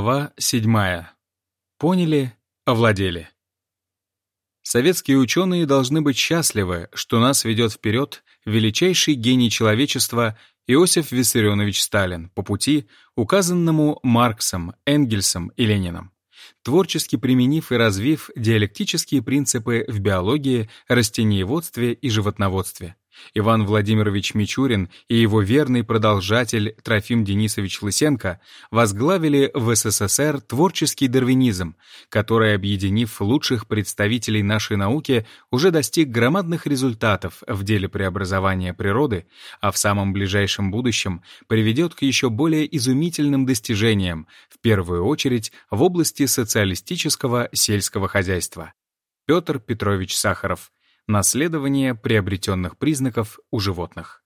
Глава 7. Поняли, овладели. Советские ученые должны быть счастливы, что нас ведет вперед величайший гений человечества Иосиф Виссарионович Сталин по пути, указанному Марксом, Энгельсом и Лениным творчески применив и развив диалектические принципы в биологии, растениеводстве и животноводстве. Иван Владимирович Мичурин и его верный продолжатель Трофим Денисович Лысенко возглавили в СССР творческий дарвинизм, который, объединив лучших представителей нашей науки, уже достиг громадных результатов в деле преобразования природы, а в самом ближайшем будущем приведет к еще более изумительным достижениям, в первую очередь в области социалистического сельского хозяйства. Петр Петрович Сахаров, Наследование приобретенных признаков у животных.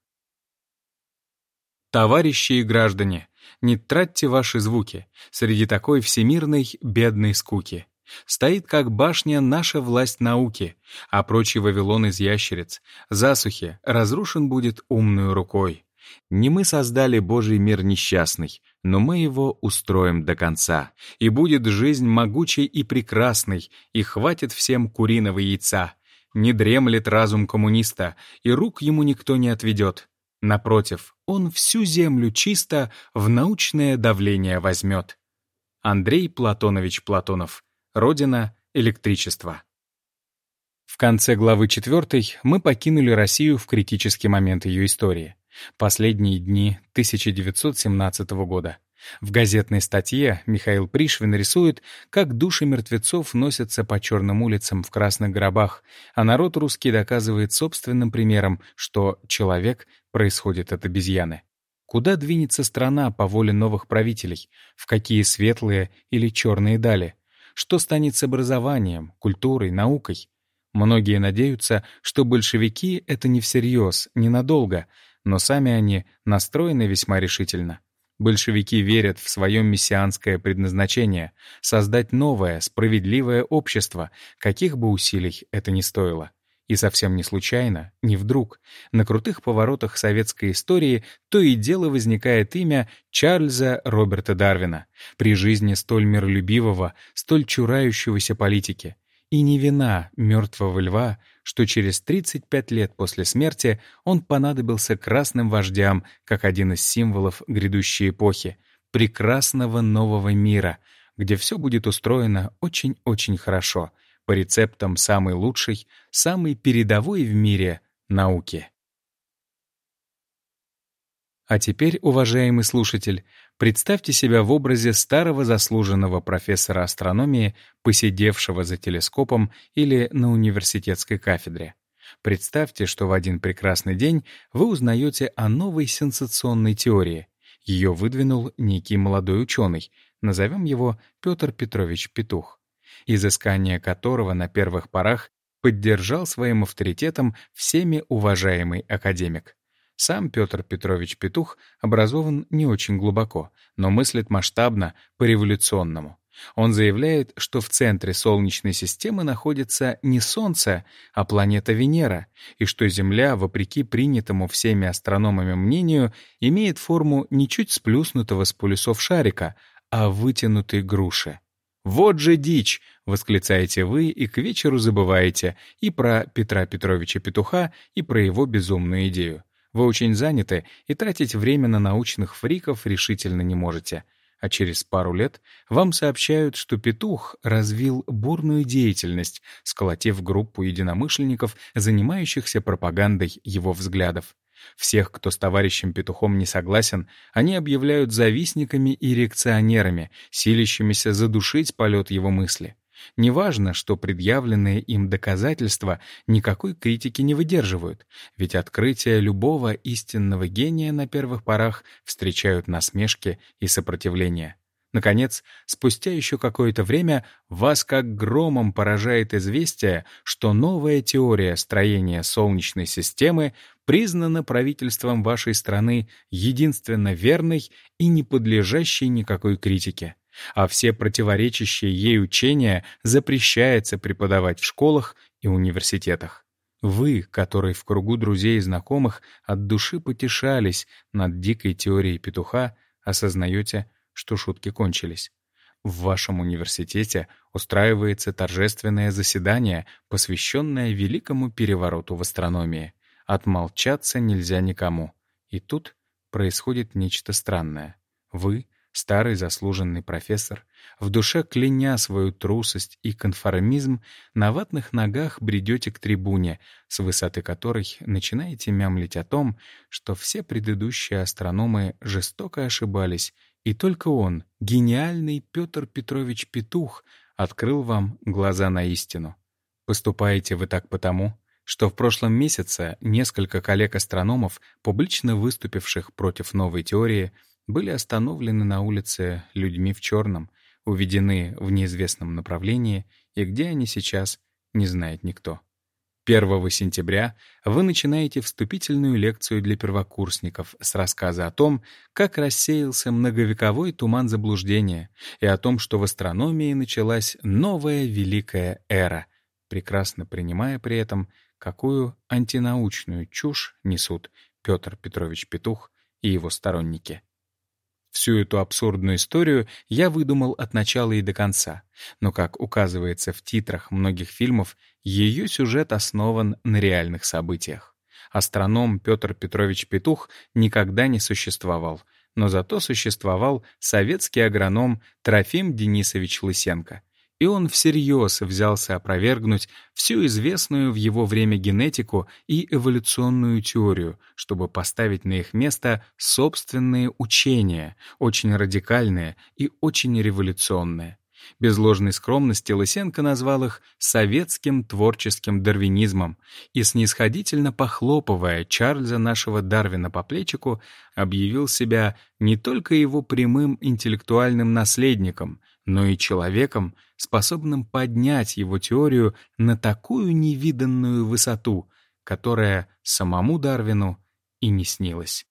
Товарищи и граждане, не тратьте ваши звуки среди такой всемирной бедной скуки. Стоит как башня наша власть науки, а прочий Вавилон из ящериц, засухи, разрушен будет умную рукой. Не мы создали Божий мир несчастный, но мы его устроим до конца, и будет жизнь могучей и прекрасной, и хватит всем куриного яйца, не дремлет разум коммуниста, и рук ему никто не отведет. Напротив, он всю землю чисто в научное давление возьмет. Андрей Платонович Платонов. Родина — электричество. В конце главы 4 мы покинули Россию в критический момент ее истории. Последние дни 1917 года. В газетной статье Михаил Пришвин рисует, как души мертвецов носятся по черным улицам в красных гробах, а народ русский доказывает собственным примером, что человек происходит от обезьяны. Куда двинется страна по воле новых правителей? В какие светлые или черные дали? Что станет с образованием, культурой, наукой? Многие надеются, что большевики — это не всерьез, ненадолго, но сами они настроены весьма решительно. Большевики верят в свое мессианское предназначение — создать новое, справедливое общество, каких бы усилий это ни стоило. И совсем не случайно, не вдруг, на крутых поворотах советской истории то и дело возникает имя Чарльза Роберта Дарвина, при жизни столь миролюбивого, столь чурающегося политики. И не вина мертвого льва, что через 35 лет после смерти он понадобился красным вождям как один из символов грядущей эпохи, прекрасного нового мира, где все будет устроено очень-очень хорошо, по рецептам самой лучшей, самой передовой в мире науки. А теперь, уважаемый слушатель, представьте себя в образе старого заслуженного профессора астрономии, посидевшего за телескопом или на университетской кафедре. Представьте, что в один прекрасный день вы узнаете о новой сенсационной теории. Ее выдвинул некий молодой ученый, назовем его Петр Петрович Петух, изыскание которого на первых порах поддержал своим авторитетом всеми уважаемый академик. Сам Петр Петрович Петух образован не очень глубоко, но мыслит масштабно, по-революционному. Он заявляет, что в центре Солнечной системы находится не Солнце, а планета Венера, и что Земля, вопреки принятому всеми астрономами мнению, имеет форму не чуть сплюснутого с полюсов шарика, а вытянутой груши. «Вот же дичь!» — восклицаете вы и к вечеру забываете и про Петра Петровича Петуха, и про его безумную идею. Вы очень заняты и тратить время на научных фриков решительно не можете. А через пару лет вам сообщают, что петух развил бурную деятельность, сколотив группу единомышленников, занимающихся пропагандой его взглядов. Всех, кто с товарищем Петухом не согласен, они объявляют завистниками и реакционерами, силящимися задушить полет его мысли. Неважно, что предъявленные им доказательства никакой критики не выдерживают, ведь открытия любого истинного гения на первых порах встречают насмешки и сопротивление. Наконец, спустя еще какое-то время вас как громом поражает известие, что новая теория строения Солнечной системы признана правительством вашей страны единственно верной и не подлежащей никакой критике а все противоречащие ей учения запрещается преподавать в школах и университетах. Вы, которые в кругу друзей и знакомых от души потешались над дикой теорией петуха, осознаете, что шутки кончились. В вашем университете устраивается торжественное заседание, посвященное великому перевороту в астрономии. Отмолчаться нельзя никому. И тут происходит нечто странное. Вы, старый заслуженный профессор, в душе кляня свою трусость и конформизм, на ватных ногах бредете к трибуне, с высоты которой начинаете мямлить о том, что все предыдущие астрономы жестоко ошибались и только он, гениальный Петр Петрович Петух, открыл вам глаза на истину. Поступаете вы так потому, что в прошлом месяце несколько коллег-астрономов, публично выступивших против новой теории, были остановлены на улице людьми в черном, уведены в неизвестном направлении, и где они сейчас, не знает никто. 1 сентября вы начинаете вступительную лекцию для первокурсников с рассказа о том, как рассеялся многовековой туман заблуждения и о том, что в астрономии началась новая великая эра, прекрасно принимая при этом, какую антинаучную чушь несут Петр Петрович Петух и его сторонники. Всю эту абсурдную историю я выдумал от начала и до конца, но, как указывается в титрах многих фильмов, ее сюжет основан на реальных событиях. Астроном Петр Петрович Петух никогда не существовал, но зато существовал советский агроном Трофим Денисович Лысенко — и он всерьез взялся опровергнуть всю известную в его время генетику и эволюционную теорию, чтобы поставить на их место собственные учения, очень радикальные и очень революционные. Без ложной скромности Лысенко назвал их «советским творческим дарвинизмом» и, снисходительно похлопывая Чарльза нашего Дарвина по плечику, объявил себя не только его прямым интеллектуальным наследником, но и человеком, способным поднять его теорию на такую невиданную высоту, которая самому Дарвину и не снилась.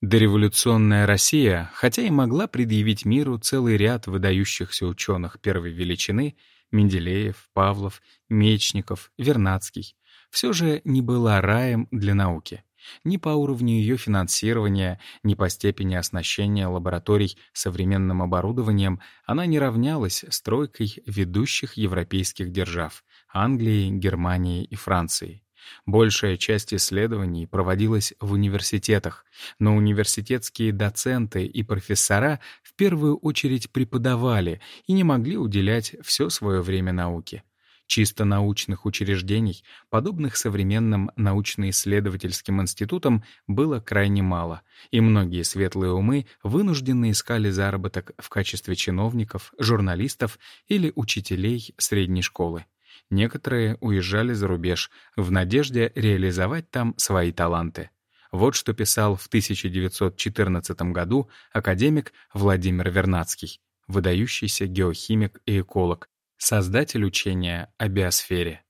Дореволюционная Россия, хотя и могла предъявить миру целый ряд выдающихся ученых первой величины — Менделеев, Павлов, Мечников, Вернадский, все же не была раем для науки. Ни по уровню ее финансирования, ни по степени оснащения лабораторий современным оборудованием она не равнялась стройкой ведущих европейских держав — Англии, Германии и Франции. Большая часть исследований проводилась в университетах, но университетские доценты и профессора в первую очередь преподавали и не могли уделять все свое время науке. Чисто научных учреждений, подобных современным научно-исследовательским институтам, было крайне мало, и многие светлые умы вынуждены искали заработок в качестве чиновников, журналистов или учителей средней школы. Некоторые уезжали за рубеж в надежде реализовать там свои таланты. Вот что писал в 1914 году академик Владимир Вернадский, выдающийся геохимик и эколог, создатель учения о биосфере.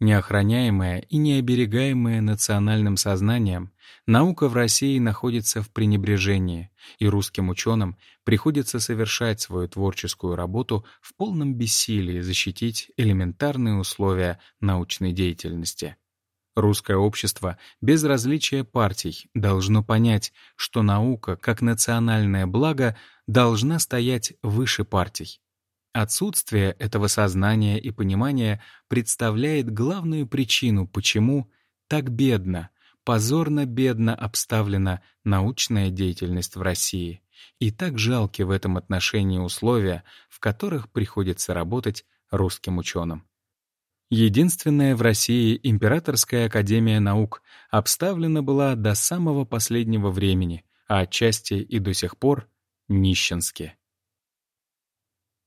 Неохраняемая и необерегаемая национальным сознанием, наука в России находится в пренебрежении, и русским ученым приходится совершать свою творческую работу в полном бессилии защитить элементарные условия научной деятельности. Русское общество без различия партий должно понять, что наука, как национальное благо, должна стоять выше партий. Отсутствие этого сознания и понимания представляет главную причину, почему так бедно, позорно бедно обставлена научная деятельность в России, и так жалки в этом отношении условия, в которых приходится работать русским ученым. Единственная в России Императорская академия наук обставлена была до самого последнего времени, а отчасти и до сих пор нищенски.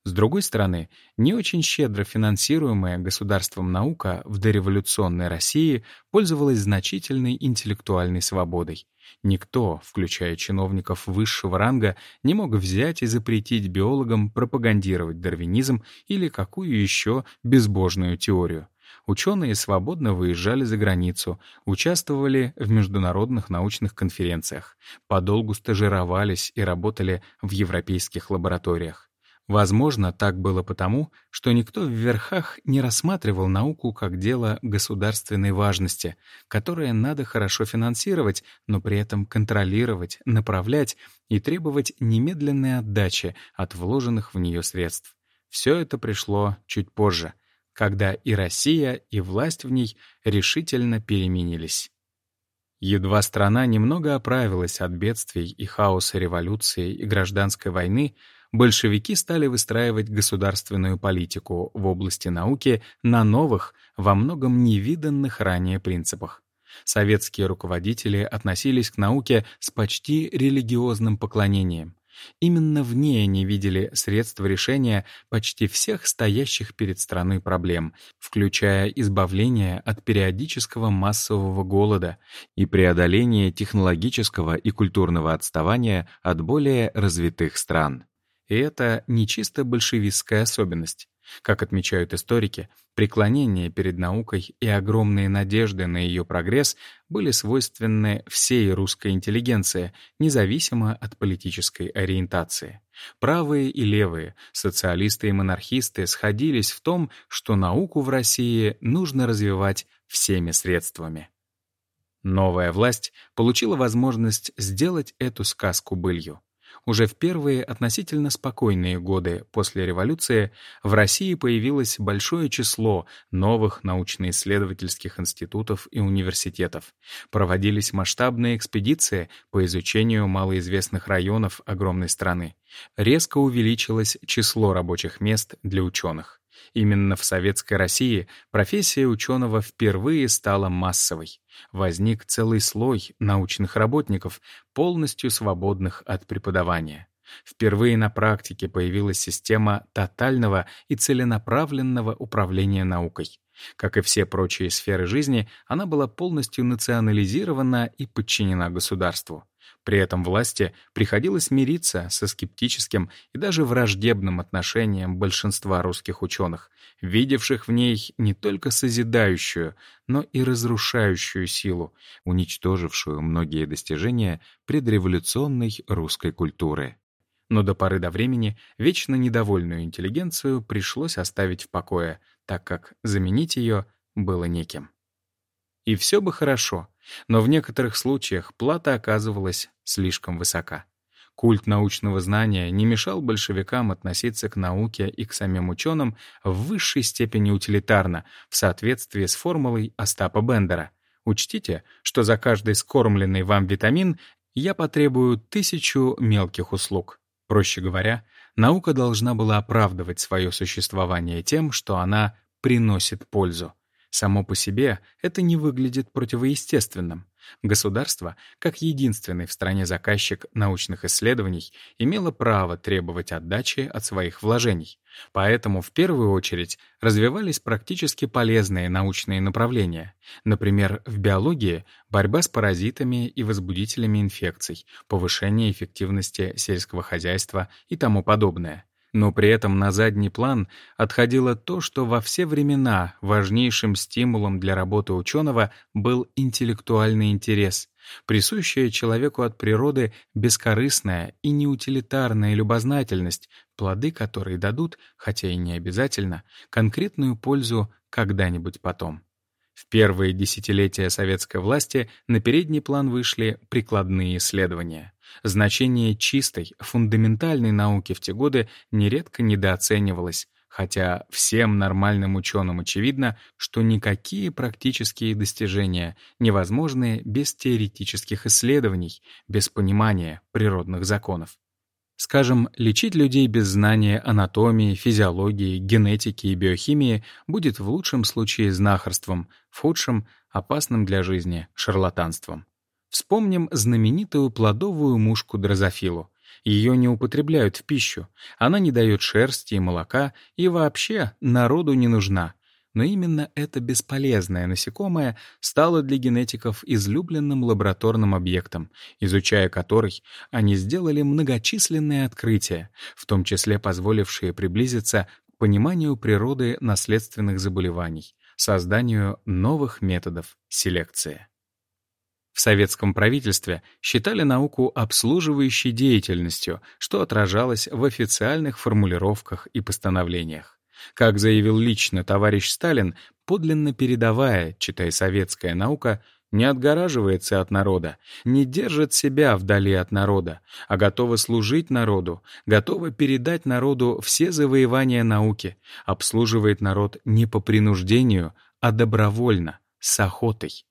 С другой стороны, не очень щедро финансируемая государством наука в дореволюционной России пользовалась значительной интеллектуальной свободой. Никто, включая чиновников высшего ранга, не мог взять и запретить биологам пропагандировать дарвинизм или какую еще безбожную теорию. Ученые свободно выезжали за границу, участвовали в международных научных конференциях, подолгу стажировались и работали в европейских лабораториях. Возможно, так было потому, что никто в верхах не рассматривал науку как дело государственной важности, которое надо хорошо финансировать, но при этом контролировать, направлять и требовать немедленной отдачи от вложенных в нее средств. Все это пришло чуть позже, когда и Россия, и власть в ней решительно переменились. Едва страна немного оправилась от бедствий и хаоса революции и гражданской войны, большевики стали выстраивать государственную политику в области науки на новых, во многом невиданных ранее принципах. Советские руководители относились к науке с почти религиозным поклонением. Именно в ней они видели средства решения почти всех стоящих перед страной проблем, включая избавление от периодического массового голода и преодоление технологического и культурного отставания от более развитых стран. И это не чисто большевистская особенность. Как отмечают историки, преклонение перед наукой и огромные надежды на ее прогресс были свойственны всей русской интеллигенции, независимо от политической ориентации. Правые и левые, социалисты и монархисты сходились в том, что науку в России нужно развивать всеми средствами. Новая власть получила возможность сделать эту сказку былью. Уже в первые относительно спокойные годы после революции в России появилось большое число новых научно-исследовательских институтов и университетов. Проводились масштабные экспедиции по изучению малоизвестных районов огромной страны. Резко увеличилось число рабочих мест для ученых. Именно в Советской России профессия ученого впервые стала массовой. Возник целый слой научных работников, полностью свободных от преподавания. Впервые на практике появилась система тотального и целенаправленного управления наукой. Как и все прочие сферы жизни, она была полностью национализирована и подчинена государству. При этом власти приходилось мириться со скептическим и даже враждебным отношением большинства русских ученых, видевших в ней не только созидающую, но и разрушающую силу, уничтожившую многие достижения предреволюционной русской культуры. Но до поры до времени вечно недовольную интеллигенцию пришлось оставить в покое, так как заменить ее было неким. И все бы хорошо, но в некоторых случаях плата оказывалась слишком высока. Культ научного знания не мешал большевикам относиться к науке и к самим ученым в высшей степени утилитарно, в соответствии с формулой Остапа Бендера. Учтите, что за каждый скормленный вам витамин я потребую тысячу мелких услуг. Проще говоря, наука должна была оправдывать свое существование тем, что она приносит пользу. Само по себе это не выглядит противоестественным. Государство, как единственный в стране заказчик научных исследований, имело право требовать отдачи от своих вложений. Поэтому в первую очередь развивались практически полезные научные направления. Например, в биологии борьба с паразитами и возбудителями инфекций, повышение эффективности сельского хозяйства и тому подобное. Но при этом на задний план отходило то, что во все времена важнейшим стимулом для работы ученого был интеллектуальный интерес, присущая человеку от природы бескорыстная и неутилитарная любознательность, плоды которой дадут, хотя и не обязательно, конкретную пользу когда-нибудь потом. В первые десятилетия советской власти на передний план вышли прикладные исследования. Значение чистой, фундаментальной науки в те годы нередко недооценивалось, хотя всем нормальным ученым очевидно, что никакие практические достижения невозможны без теоретических исследований, без понимания природных законов. Скажем, лечить людей без знания анатомии, физиологии, генетики и биохимии будет в лучшем случае знахарством, в худшем — опасным для жизни шарлатанством. Вспомним знаменитую плодовую мушку дрозофилу. Ее не употребляют в пищу, она не дает шерсти и молока и вообще народу не нужна. Но именно это бесполезное насекомое стало для генетиков излюбленным лабораторным объектом, изучая который они сделали многочисленные открытия, в том числе позволившие приблизиться к пониманию природы наследственных заболеваний, созданию новых методов селекции. В советском правительстве считали науку обслуживающей деятельностью, что отражалось в официальных формулировках и постановлениях. Как заявил лично товарищ Сталин, подлинно передовая, читай советская наука, не отгораживается от народа, не держит себя вдали от народа, а готова служить народу, готова передать народу все завоевания науки, обслуживает народ не по принуждению, а добровольно, с охотой.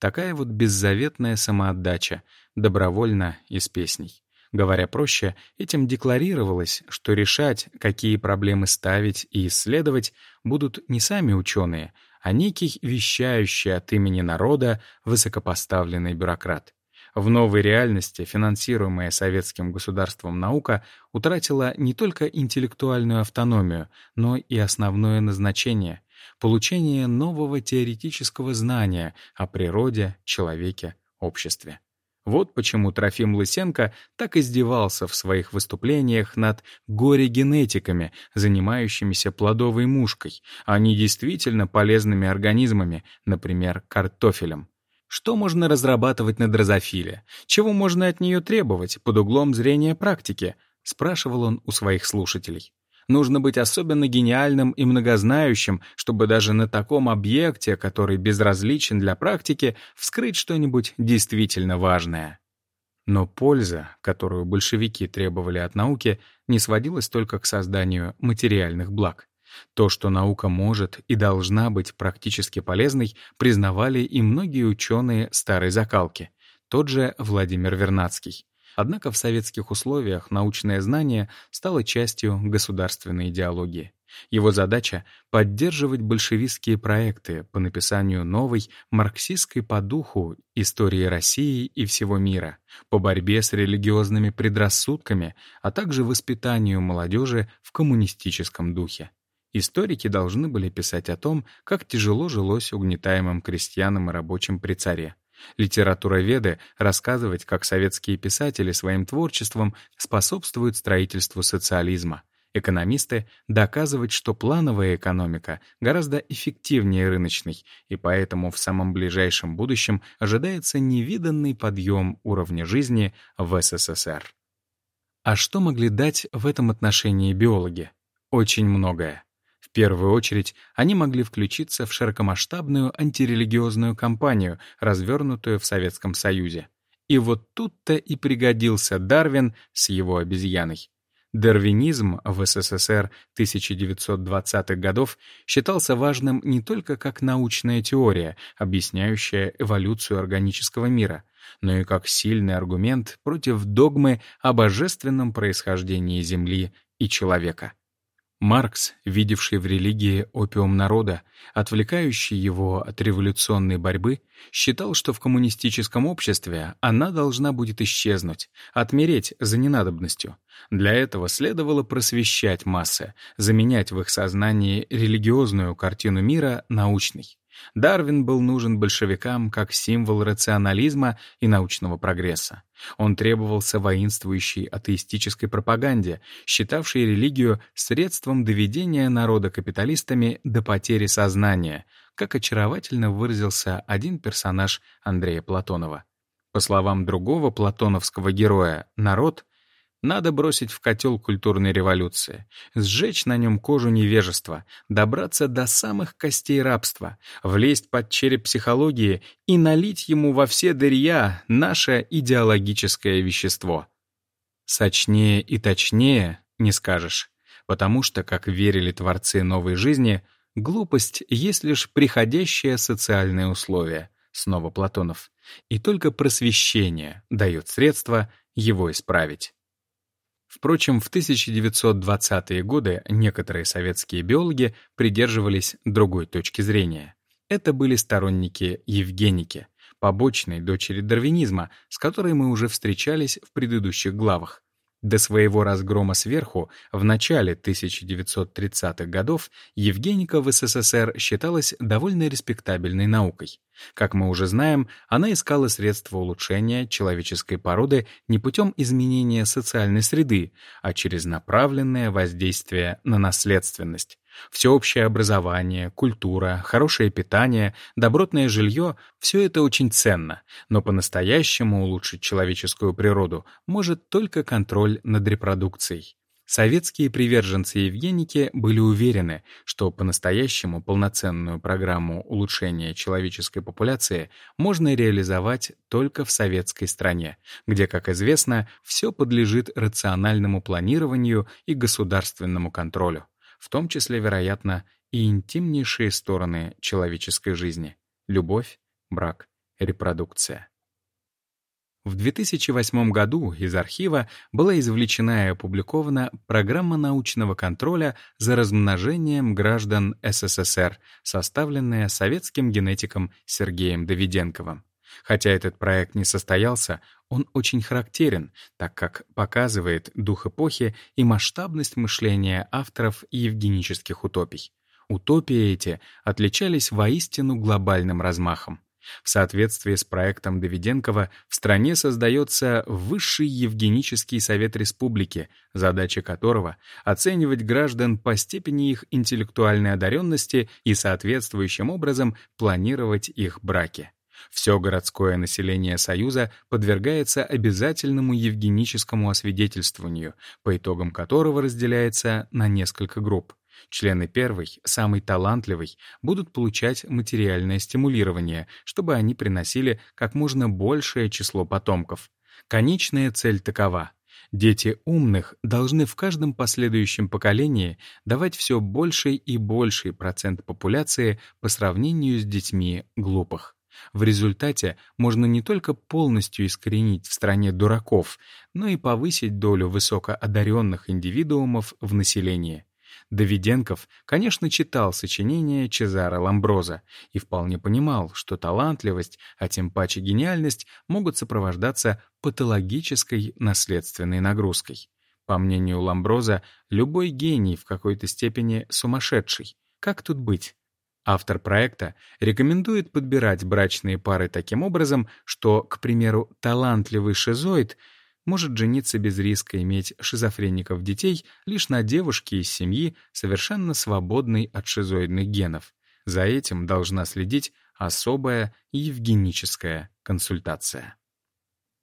Такая вот беззаветная самоотдача, добровольно из песней. Говоря проще, этим декларировалось, что решать, какие проблемы ставить и исследовать, будут не сами ученые, а некий вещающий от имени народа высокопоставленный бюрократ. В новой реальности финансируемая советским государством наука утратила не только интеллектуальную автономию, но и основное назначение — получение нового теоретического знания о природе, человеке, обществе. Вот почему Трофим Лысенко так издевался в своих выступлениях над горе-генетиками, занимающимися плодовой мушкой, а не действительно полезными организмами, например, картофелем. Что можно разрабатывать на дрозофиле? Чего можно от нее требовать под углом зрения практики? спрашивал он у своих слушателей. Нужно быть особенно гениальным и многознающим, чтобы даже на таком объекте, который безразличен для практики, вскрыть что-нибудь действительно важное. Но польза, которую большевики требовали от науки, не сводилась только к созданию материальных благ. То, что наука может и должна быть практически полезной, признавали и многие ученые старой закалки. Тот же Владимир Вернадский. Однако в советских условиях научное знание стало частью государственной идеологии. Его задача — поддерживать большевистские проекты по написанию новой, марксистской по духу истории России и всего мира, по борьбе с религиозными предрассудками, а также воспитанию молодежи в коммунистическом духе. Историки должны были писать о том, как тяжело жилось угнетаемым крестьянам и рабочим при царе, Литературоведы рассказывать, как советские писатели своим творчеством способствуют строительству социализма. Экономисты доказывать, что плановая экономика гораздо эффективнее рыночной, и поэтому в самом ближайшем будущем ожидается невиданный подъем уровня жизни в СССР. А что могли дать в этом отношении биологи? Очень многое. В первую очередь, они могли включиться в широкомасштабную антирелигиозную кампанию, развернутую в Советском Союзе. И вот тут-то и пригодился Дарвин с его обезьяной. Дарвинизм в СССР 1920-х годов считался важным не только как научная теория, объясняющая эволюцию органического мира, но и как сильный аргумент против догмы о божественном происхождении Земли и человека. Маркс, видевший в религии опиум народа, отвлекающий его от революционной борьбы, считал, что в коммунистическом обществе она должна будет исчезнуть, отмереть за ненадобностью. Для этого следовало просвещать массы, заменять в их сознании религиозную картину мира научной. Дарвин был нужен большевикам как символ рационализма и научного прогресса. Он требовался воинствующей атеистической пропаганде, считавшей религию средством доведения народа капиталистами до потери сознания, как очаровательно выразился один персонаж Андрея Платонова. По словам другого платоновского героя, народ надо бросить в котел культурной революции, сжечь на нем кожу невежества, добраться до самых костей рабства, влезть под череп психологии и налить ему во все дырья наше идеологическое вещество. Сочнее и точнее не скажешь, потому что, как верили творцы новой жизни, глупость есть лишь приходящее социальное условие, снова Платонов, и только просвещение дает средства его исправить. Впрочем, в 1920-е годы некоторые советские биологи придерживались другой точки зрения. Это были сторонники Евгеники, побочной дочери дарвинизма, с которой мы уже встречались в предыдущих главах. До своего разгрома сверху в начале 1930-х годов Евгеника в СССР считалась довольно респектабельной наукой. Как мы уже знаем, она искала средства улучшения человеческой породы не путем изменения социальной среды, а через направленное воздействие на наследственность. Всеобщее образование, культура, хорошее питание, добротное жилье — все это очень ценно, но по-настоящему улучшить человеческую природу может только контроль над репродукцией. Советские приверженцы Евгеники были уверены, что по-настоящему полноценную программу улучшения человеческой популяции можно реализовать только в советской стране, где, как известно, все подлежит рациональному планированию и государственному контролю, в том числе, вероятно, и интимнейшие стороны человеческой жизни — любовь, брак, репродукция. В 2008 году из архива была извлечена и опубликована программа научного контроля за размножением граждан СССР, составленная советским генетиком Сергеем Давиденковым. Хотя этот проект не состоялся, он очень характерен, так как показывает дух эпохи и масштабность мышления авторов евгенических утопий. Утопии эти отличались воистину глобальным размахом. В соответствии с проектом Давиденкова в стране создается Высший Евгенический Совет Республики, задача которого — оценивать граждан по степени их интеллектуальной одаренности и соответствующим образом планировать их браки. Все городское население Союза подвергается обязательному евгеническому освидетельствованию, по итогам которого разделяется на несколько групп. Члены первой, самый талантливый, будут получать материальное стимулирование, чтобы они приносили как можно большее число потомков. Конечная цель такова. Дети умных должны в каждом последующем поколении давать все больший и больший процент популяции по сравнению с детьми глупых. В результате можно не только полностью искоренить в стране дураков, но и повысить долю высокоодаренных индивидуумов в населении. Давиденков, конечно, читал сочинения Чезаро Ламброза и вполне понимал, что талантливость, а тем паче гениальность, могут сопровождаться патологической наследственной нагрузкой. По мнению Ламброза, любой гений в какой-то степени сумасшедший. Как тут быть? Автор проекта рекомендует подбирать брачные пары таким образом, что, к примеру, талантливый шизоид — может жениться без риска иметь шизофреников детей лишь на девушке из семьи, совершенно свободной от шизоидных генов. За этим должна следить особая евгеническая консультация.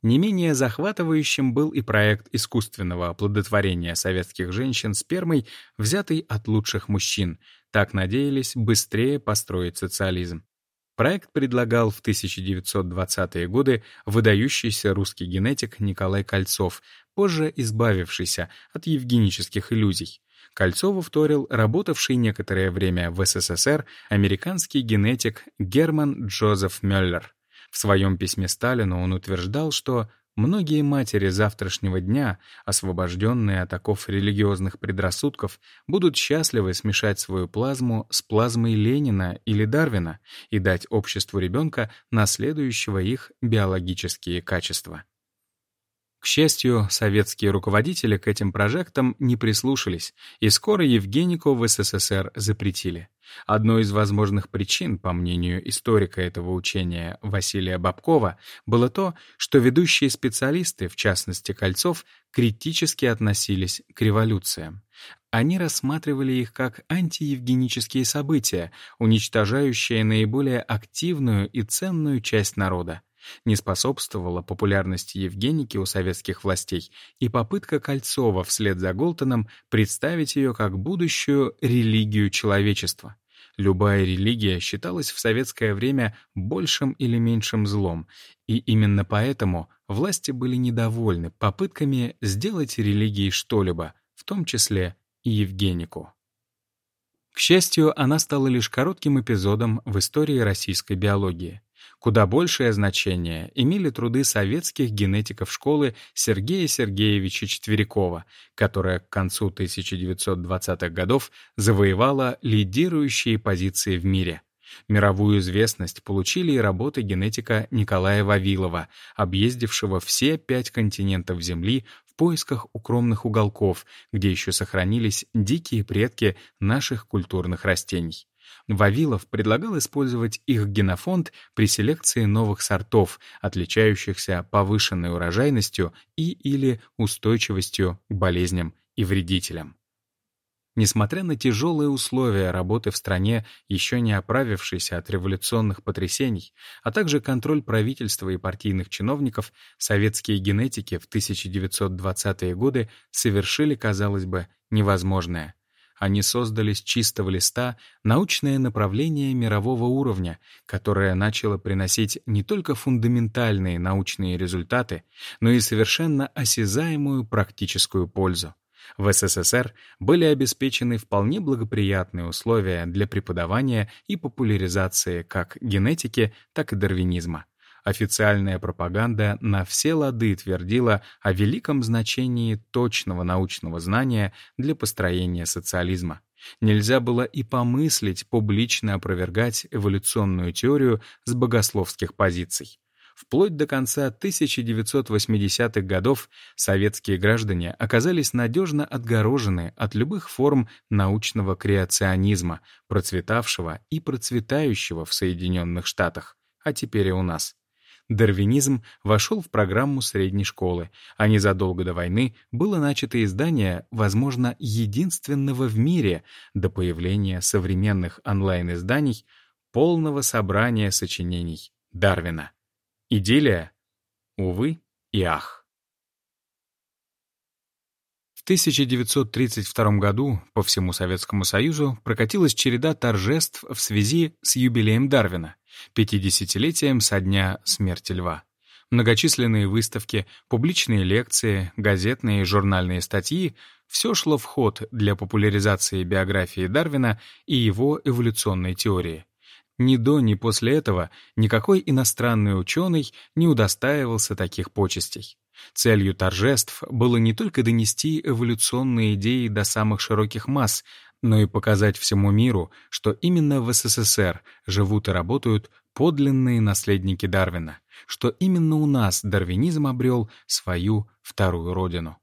Не менее захватывающим был и проект искусственного оплодотворения советских женщин спермой, взятый от лучших мужчин. Так надеялись быстрее построить социализм. Проект предлагал в 1920-е годы выдающийся русский генетик Николай Кольцов, позже избавившийся от евгенических иллюзий. Кольцову вторил работавший некоторое время в СССР американский генетик Герман Джозеф Мюллер. В своем письме Сталину он утверждал, что Многие матери завтрашнего дня, освобожденные от оков религиозных предрассудков, будут счастливы смешать свою плазму с плазмой Ленина или Дарвина и дать обществу ребенка наследующего их биологические качества. Счастью, советские руководители к этим прожектам не прислушались, и скоро Евгенику в СССР запретили. Одной из возможных причин, по мнению историка этого учения Василия Бабкова, было то, что ведущие специалисты, в частности Кольцов, критически относились к революциям. Они рассматривали их как антиевгенические события, уничтожающие наиболее активную и ценную часть народа. Не способствовала популярности Евгеники у советских властей и попытка Кольцова вслед за Голтоном представить ее как будущую религию человечества. Любая религия считалась в советское время большим или меньшим злом, и именно поэтому власти были недовольны попытками сделать религией что-либо, в том числе и Евгенику. К счастью, она стала лишь коротким эпизодом в истории российской биологии. Куда большее значение имели труды советских генетиков школы Сергея Сергеевича Четверякова, которая к концу 1920-х годов завоевала лидирующие позиции в мире. Мировую известность получили и работы генетика Николая Вавилова, объездившего все пять континентов Земли в поисках укромных уголков, где еще сохранились дикие предки наших культурных растений. Вавилов предлагал использовать их генофонд при селекции новых сортов, отличающихся повышенной урожайностью и или устойчивостью к болезням и вредителям. Несмотря на тяжелые условия работы в стране, еще не оправившейся от революционных потрясений, а также контроль правительства и партийных чиновников, советские генетики в 1920-е годы совершили, казалось бы, невозможное. Они создали с чистого листа научное направление мирового уровня, которое начало приносить не только фундаментальные научные результаты, но и совершенно осязаемую практическую пользу. В СССР были обеспечены вполне благоприятные условия для преподавания и популяризации как генетики, так и дарвинизма. Официальная пропаганда на все лады твердила о великом значении точного научного знания для построения социализма. Нельзя было и помыслить публично опровергать эволюционную теорию с богословских позиций. Вплоть до конца 1980-х годов советские граждане оказались надежно отгорожены от любых форм научного креационизма, процветавшего и процветающего в Соединенных Штатах, а теперь и у нас. Дарвинизм вошел в программу средней школы, а незадолго до войны было начато издание, возможно, единственного в мире до появления современных онлайн-изданий полного собрания сочинений Дарвина. Идиллия? Увы и ах. В 1932 году по всему Советскому Союзу прокатилась череда торжеств в связи с юбилеем Дарвина, 50-летием со дня смерти льва. Многочисленные выставки, публичные лекции, газетные и журнальные статьи — все шло в ход для популяризации биографии Дарвина и его эволюционной теории. Ни до, ни после этого никакой иностранный ученый не удостаивался таких почестей. Целью торжеств было не только донести эволюционные идеи до самых широких масс, но и показать всему миру, что именно в СССР живут и работают подлинные наследники Дарвина, что именно у нас дарвинизм обрел свою вторую родину.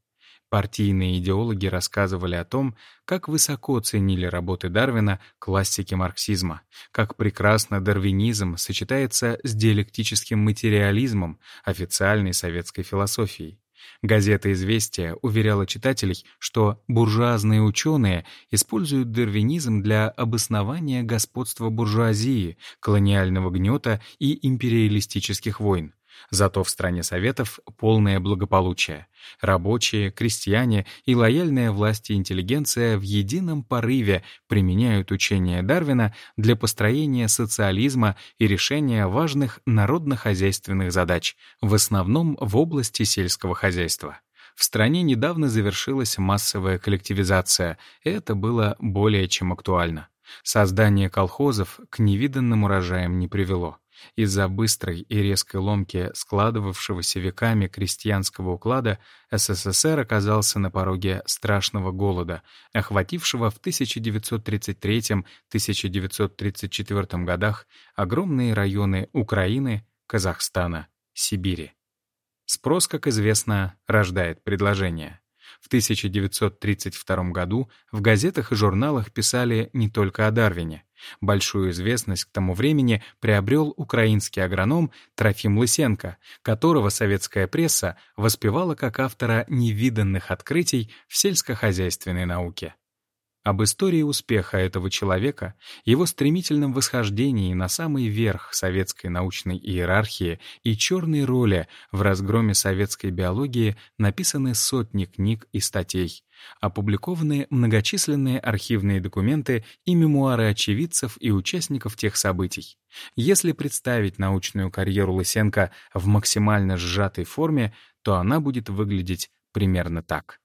Партийные идеологи рассказывали о том, как высоко ценили работы Дарвина классики марксизма, как прекрасно дарвинизм сочетается с диалектическим материализмом официальной советской философией. Газета «Известия» уверяла читателей, что буржуазные ученые используют дарвинизм для обоснования господства буржуазии, колониального гнета и империалистических войн. Зато в стране Советов полное благополучие. Рабочие, крестьяне и лояльная власти интеллигенция в едином порыве применяют учение Дарвина для построения социализма и решения важных народно-хозяйственных задач, в основном в области сельского хозяйства. В стране недавно завершилась массовая коллективизация, это было более чем актуально. Создание колхозов к невиданным урожаям не привело. Из-за быстрой и резкой ломки складывавшегося веками крестьянского уклада СССР оказался на пороге страшного голода, охватившего в 1933-1934 годах огромные районы Украины, Казахстана, Сибири. Спрос, как известно, рождает предложение. В 1932 году в газетах и журналах писали не только о Дарвине. Большую известность к тому времени приобрел украинский агроном Трофим Лысенко, которого советская пресса воспевала как автора невиданных открытий в сельскохозяйственной науке. Об истории успеха этого человека, его стремительном восхождении на самый верх советской научной иерархии и черной роли в разгроме советской биологии написаны сотни книг и статей, опубликованы многочисленные архивные документы и мемуары очевидцев и участников тех событий. Если представить научную карьеру Лысенко в максимально сжатой форме, то она будет выглядеть примерно так.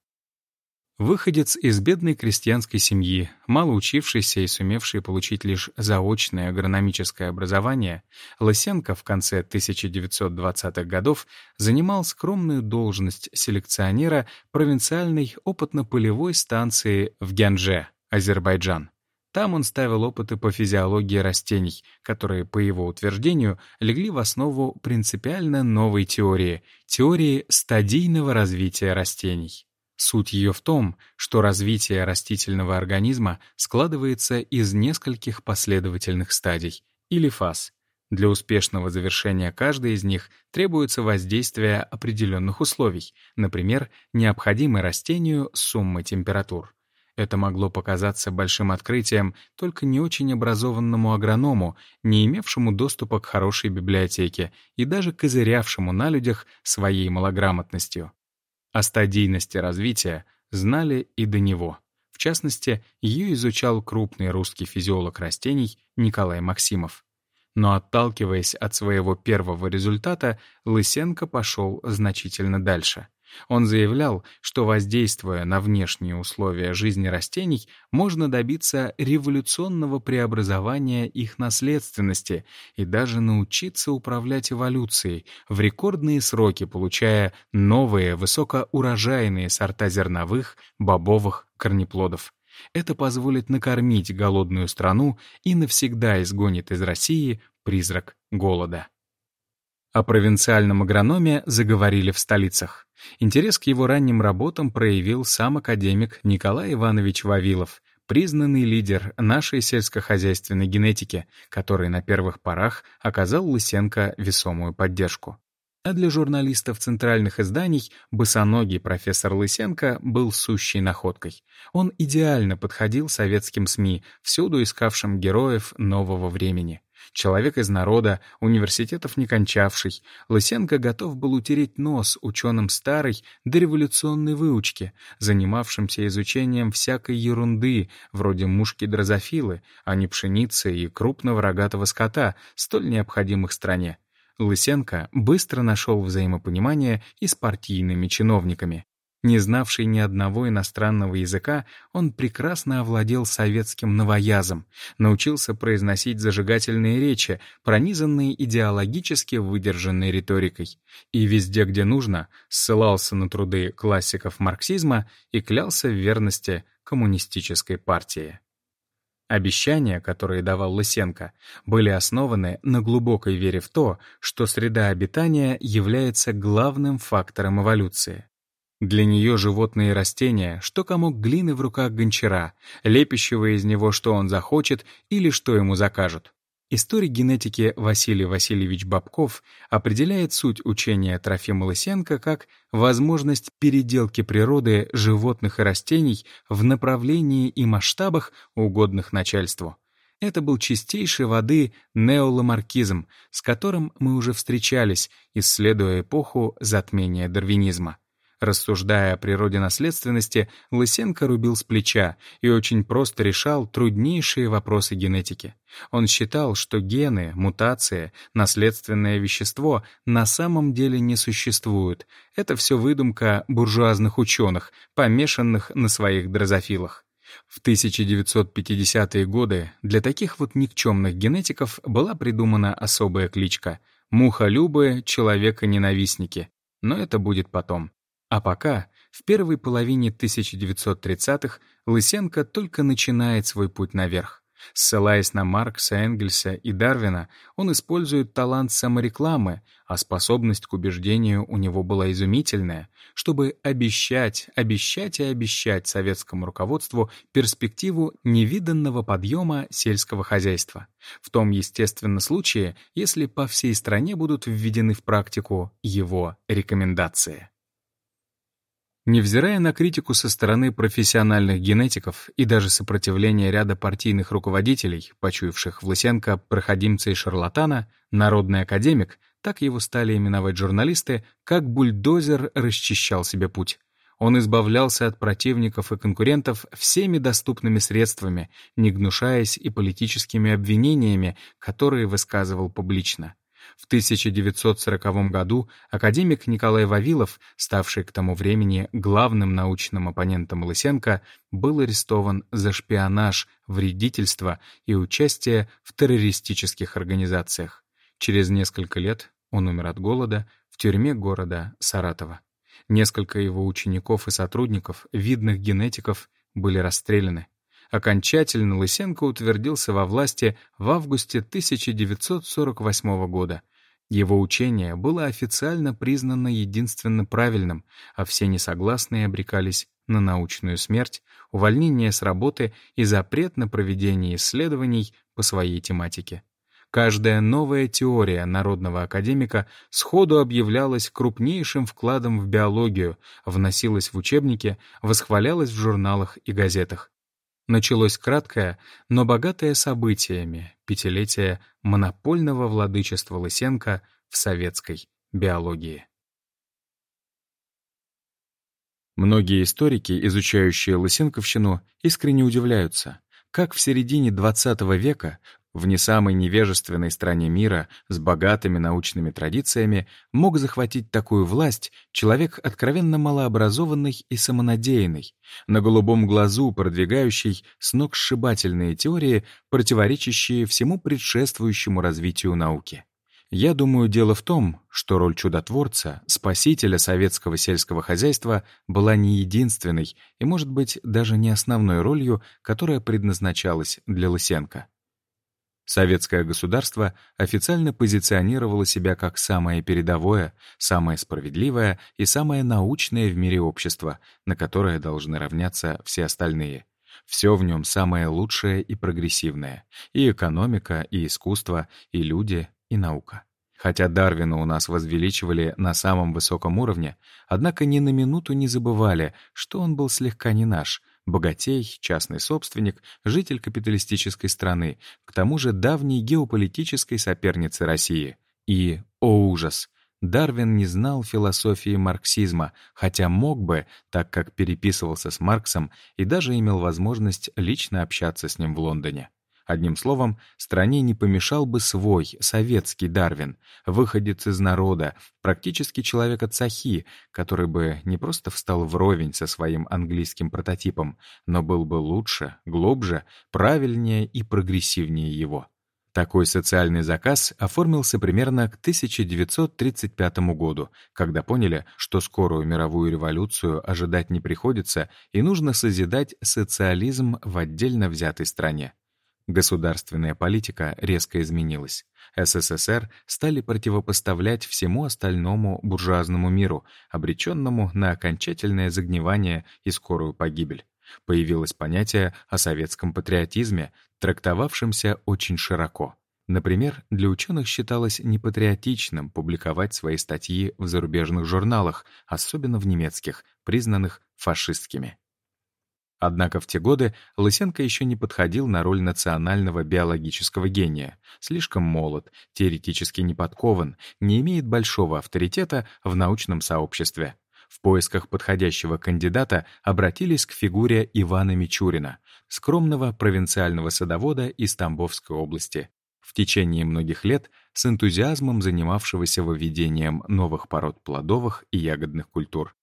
Выходец из бедной крестьянской семьи, мало учившийся и сумевший получить лишь заочное агрономическое образование, Лысенко в конце 1920-х годов занимал скромную должность селекционера провинциальной опытно-полевой станции в Гянже, Азербайджан. Там он ставил опыты по физиологии растений, которые, по его утверждению, легли в основу принципиально новой теории — теории стадийного развития растений. Суть ее в том, что развитие растительного организма складывается из нескольких последовательных стадий или фаз. Для успешного завершения каждой из них требуется воздействие определенных условий, например, необходимой растению суммы температур. Это могло показаться большим открытием только не очень образованному агроному, не имевшему доступа к хорошей библиотеке и даже козырявшему на людях своей малограмотностью. О стадийности развития знали и до него. В частности, ее изучал крупный русский физиолог растений Николай Максимов. Но отталкиваясь от своего первого результата, Лысенко пошел значительно дальше — он заявлял, что воздействуя на внешние условия жизни растений, можно добиться революционного преобразования их наследственности и даже научиться управлять эволюцией, в рекордные сроки получая новые высокоурожайные сорта зерновых, бобовых, корнеплодов. Это позволит накормить голодную страну и навсегда изгонит из России призрак голода. О провинциальном агрономе заговорили в столицах. Интерес к его ранним работам проявил сам академик Николай Иванович Вавилов, признанный лидер нашей сельскохозяйственной генетики, который на первых порах оказал Лысенко весомую поддержку. А для журналистов центральных изданий босоногий профессор Лысенко был сущей находкой. Он идеально подходил советским СМИ, всюду искавшим героев нового времени. Человек из народа, университетов не кончавший, Лысенко готов был утереть нос ученым старой дореволюционной выучки, занимавшимся изучением всякой ерунды, вроде мушки дрозофилы, а не пшеницы и крупного рогатого скота, столь необходимых стране. Лысенко быстро нашел взаимопонимание и с партийными чиновниками. Не знавший ни одного иностранного языка, он прекрасно овладел советским новоязом, научился произносить зажигательные речи, пронизанные идеологически выдержанной риторикой, и везде, где нужно, ссылался на труды классиков марксизма и клялся в верности коммунистической партии. Обещания, которые давал Лысенко, были основаны на глубокой вере в то, что среда обитания является главным фактором эволюции. Для нее животные и растения, что комок глины в руках гончара, лепящего из него, что он захочет или что ему закажут. Историк генетики Василий Васильевич Бабков определяет суть учения Трофима Лысенко как возможность переделки природы животных и растений в направлении и масштабах, угодных начальству. Это был чистейшей воды неоламаркизм, с которым мы уже встречались, исследуя эпоху затмения дарвинизма. Рассуждая о природе наследственности, Лысенко рубил с плеча и очень просто решал труднейшие вопросы генетики. Он считал, что гены, мутация, наследственное вещество на самом деле не существуют. Это все выдумка буржуазных ученых, помешанных на своих дрозофилах. В 1950-е годы для таких вот никчемных генетиков была придумана особая кличка — мухолюбы, человека-ненавистники. Но это будет потом. А пока, в первой половине 1930-х, Лысенко только начинает свой путь наверх. Ссылаясь на Маркса, Энгельса и Дарвина, он использует талант саморекламы, а способность к убеждению у него была изумительная, чтобы обещать, обещать и обещать советскому руководству перспективу невиданного подъема сельского хозяйства. В том, естественно, случае, если по всей стране будут введены в практику его рекомендации. Невзирая на критику со стороны профессиональных генетиков и даже сопротивление ряда партийных руководителей, почуявших в Лысенко проходимца и шарлатана, народный академик, так его стали именовать журналисты, как бульдозер расчищал себе путь. Он избавлялся от противников и конкурентов всеми доступными средствами, не гнушаясь и политическими обвинениями, которые высказывал публично. В 1940 году академик Николай Вавилов, ставший к тому времени главным научным оппонентом Лысенко, был арестован за шпионаж, вредительство и участие в террористических организациях. Через несколько лет он умер от голода в тюрьме города Саратова. Несколько его учеников и сотрудников, видных генетиков, были расстреляны. Окончательно Лысенко утвердился во власти в августе 1948 года. Его учение было официально признано единственно правильным, а все несогласные обрекались на научную смерть, увольнение с работы и запрет на проведение исследований по своей тематике. Каждая новая теория народного академика сходу объявлялась крупнейшим вкладом в биологию, вносилась в учебники, восхвалялась в журналах и газетах. Началось краткое, но богатое событиями пятилетие монопольного владычества Лысенко в советской биологии. Многие историки, изучающие Лысенковщину, искренне удивляются, как в середине XX века в не самой невежественной стране мира с богатыми научными традициями мог захватить такую власть человек откровенно малообразованный и самонадеянный, на голубом глазу продвигающий сногсшибательные теории, противоречащие всему предшествующему развитию науки. Я думаю, дело в том, что роль чудотворца, спасителя советского сельского хозяйства была не единственной и, может быть, даже не основной ролью, которая предназначалась для Лысенко. Советское государство официально позиционировало себя как самое передовое, самое справедливое и самое научное в мире общество, на которое должны равняться все остальные. Все в нем самое лучшее и прогрессивное. И экономика, и искусство, и люди, и наука. Хотя Дарвина у нас возвеличивали на самом высоком уровне, однако ни на минуту не забывали, что он был слегка не наш, Богатей, частный собственник, житель капиталистической страны, к тому же давней геополитической соперницы России. И, о ужас, Дарвин не знал философии марксизма, хотя мог бы, так как переписывался с Марксом и даже имел возможность лично общаться с ним в Лондоне. Одним словом, стране не помешал бы свой, советский Дарвин, выходец из народа, практически человек от Сахи, который бы не просто встал вровень со своим английским прототипом, но был бы лучше, глубже, правильнее и прогрессивнее его. Такой социальный заказ оформился примерно к 1935 году, когда поняли, что скорую мировую революцию ожидать не приходится и нужно созидать социализм в отдельно взятой стране. Государственная политика резко изменилась. СССР стали противопоставлять всему остальному буржуазному миру, обреченному на окончательное загнивание и скорую погибель. Появилось понятие о советском патриотизме, трактовавшемся очень широко. Например, для ученых считалось непатриотичным публиковать свои статьи в зарубежных журналах, особенно в немецких, признанных фашистскими. Однако в те годы Лысенко еще не подходил на роль национального биологического гения. Слишком молод, теоретически не подкован, не имеет большого авторитета в научном сообществе. В поисках подходящего кандидата обратились к фигуре Ивана Мичурина, скромного провинциального садовода из Тамбовской области. В течение многих лет с энтузиазмом занимавшегося выведением новых пород плодовых и ягодных культур.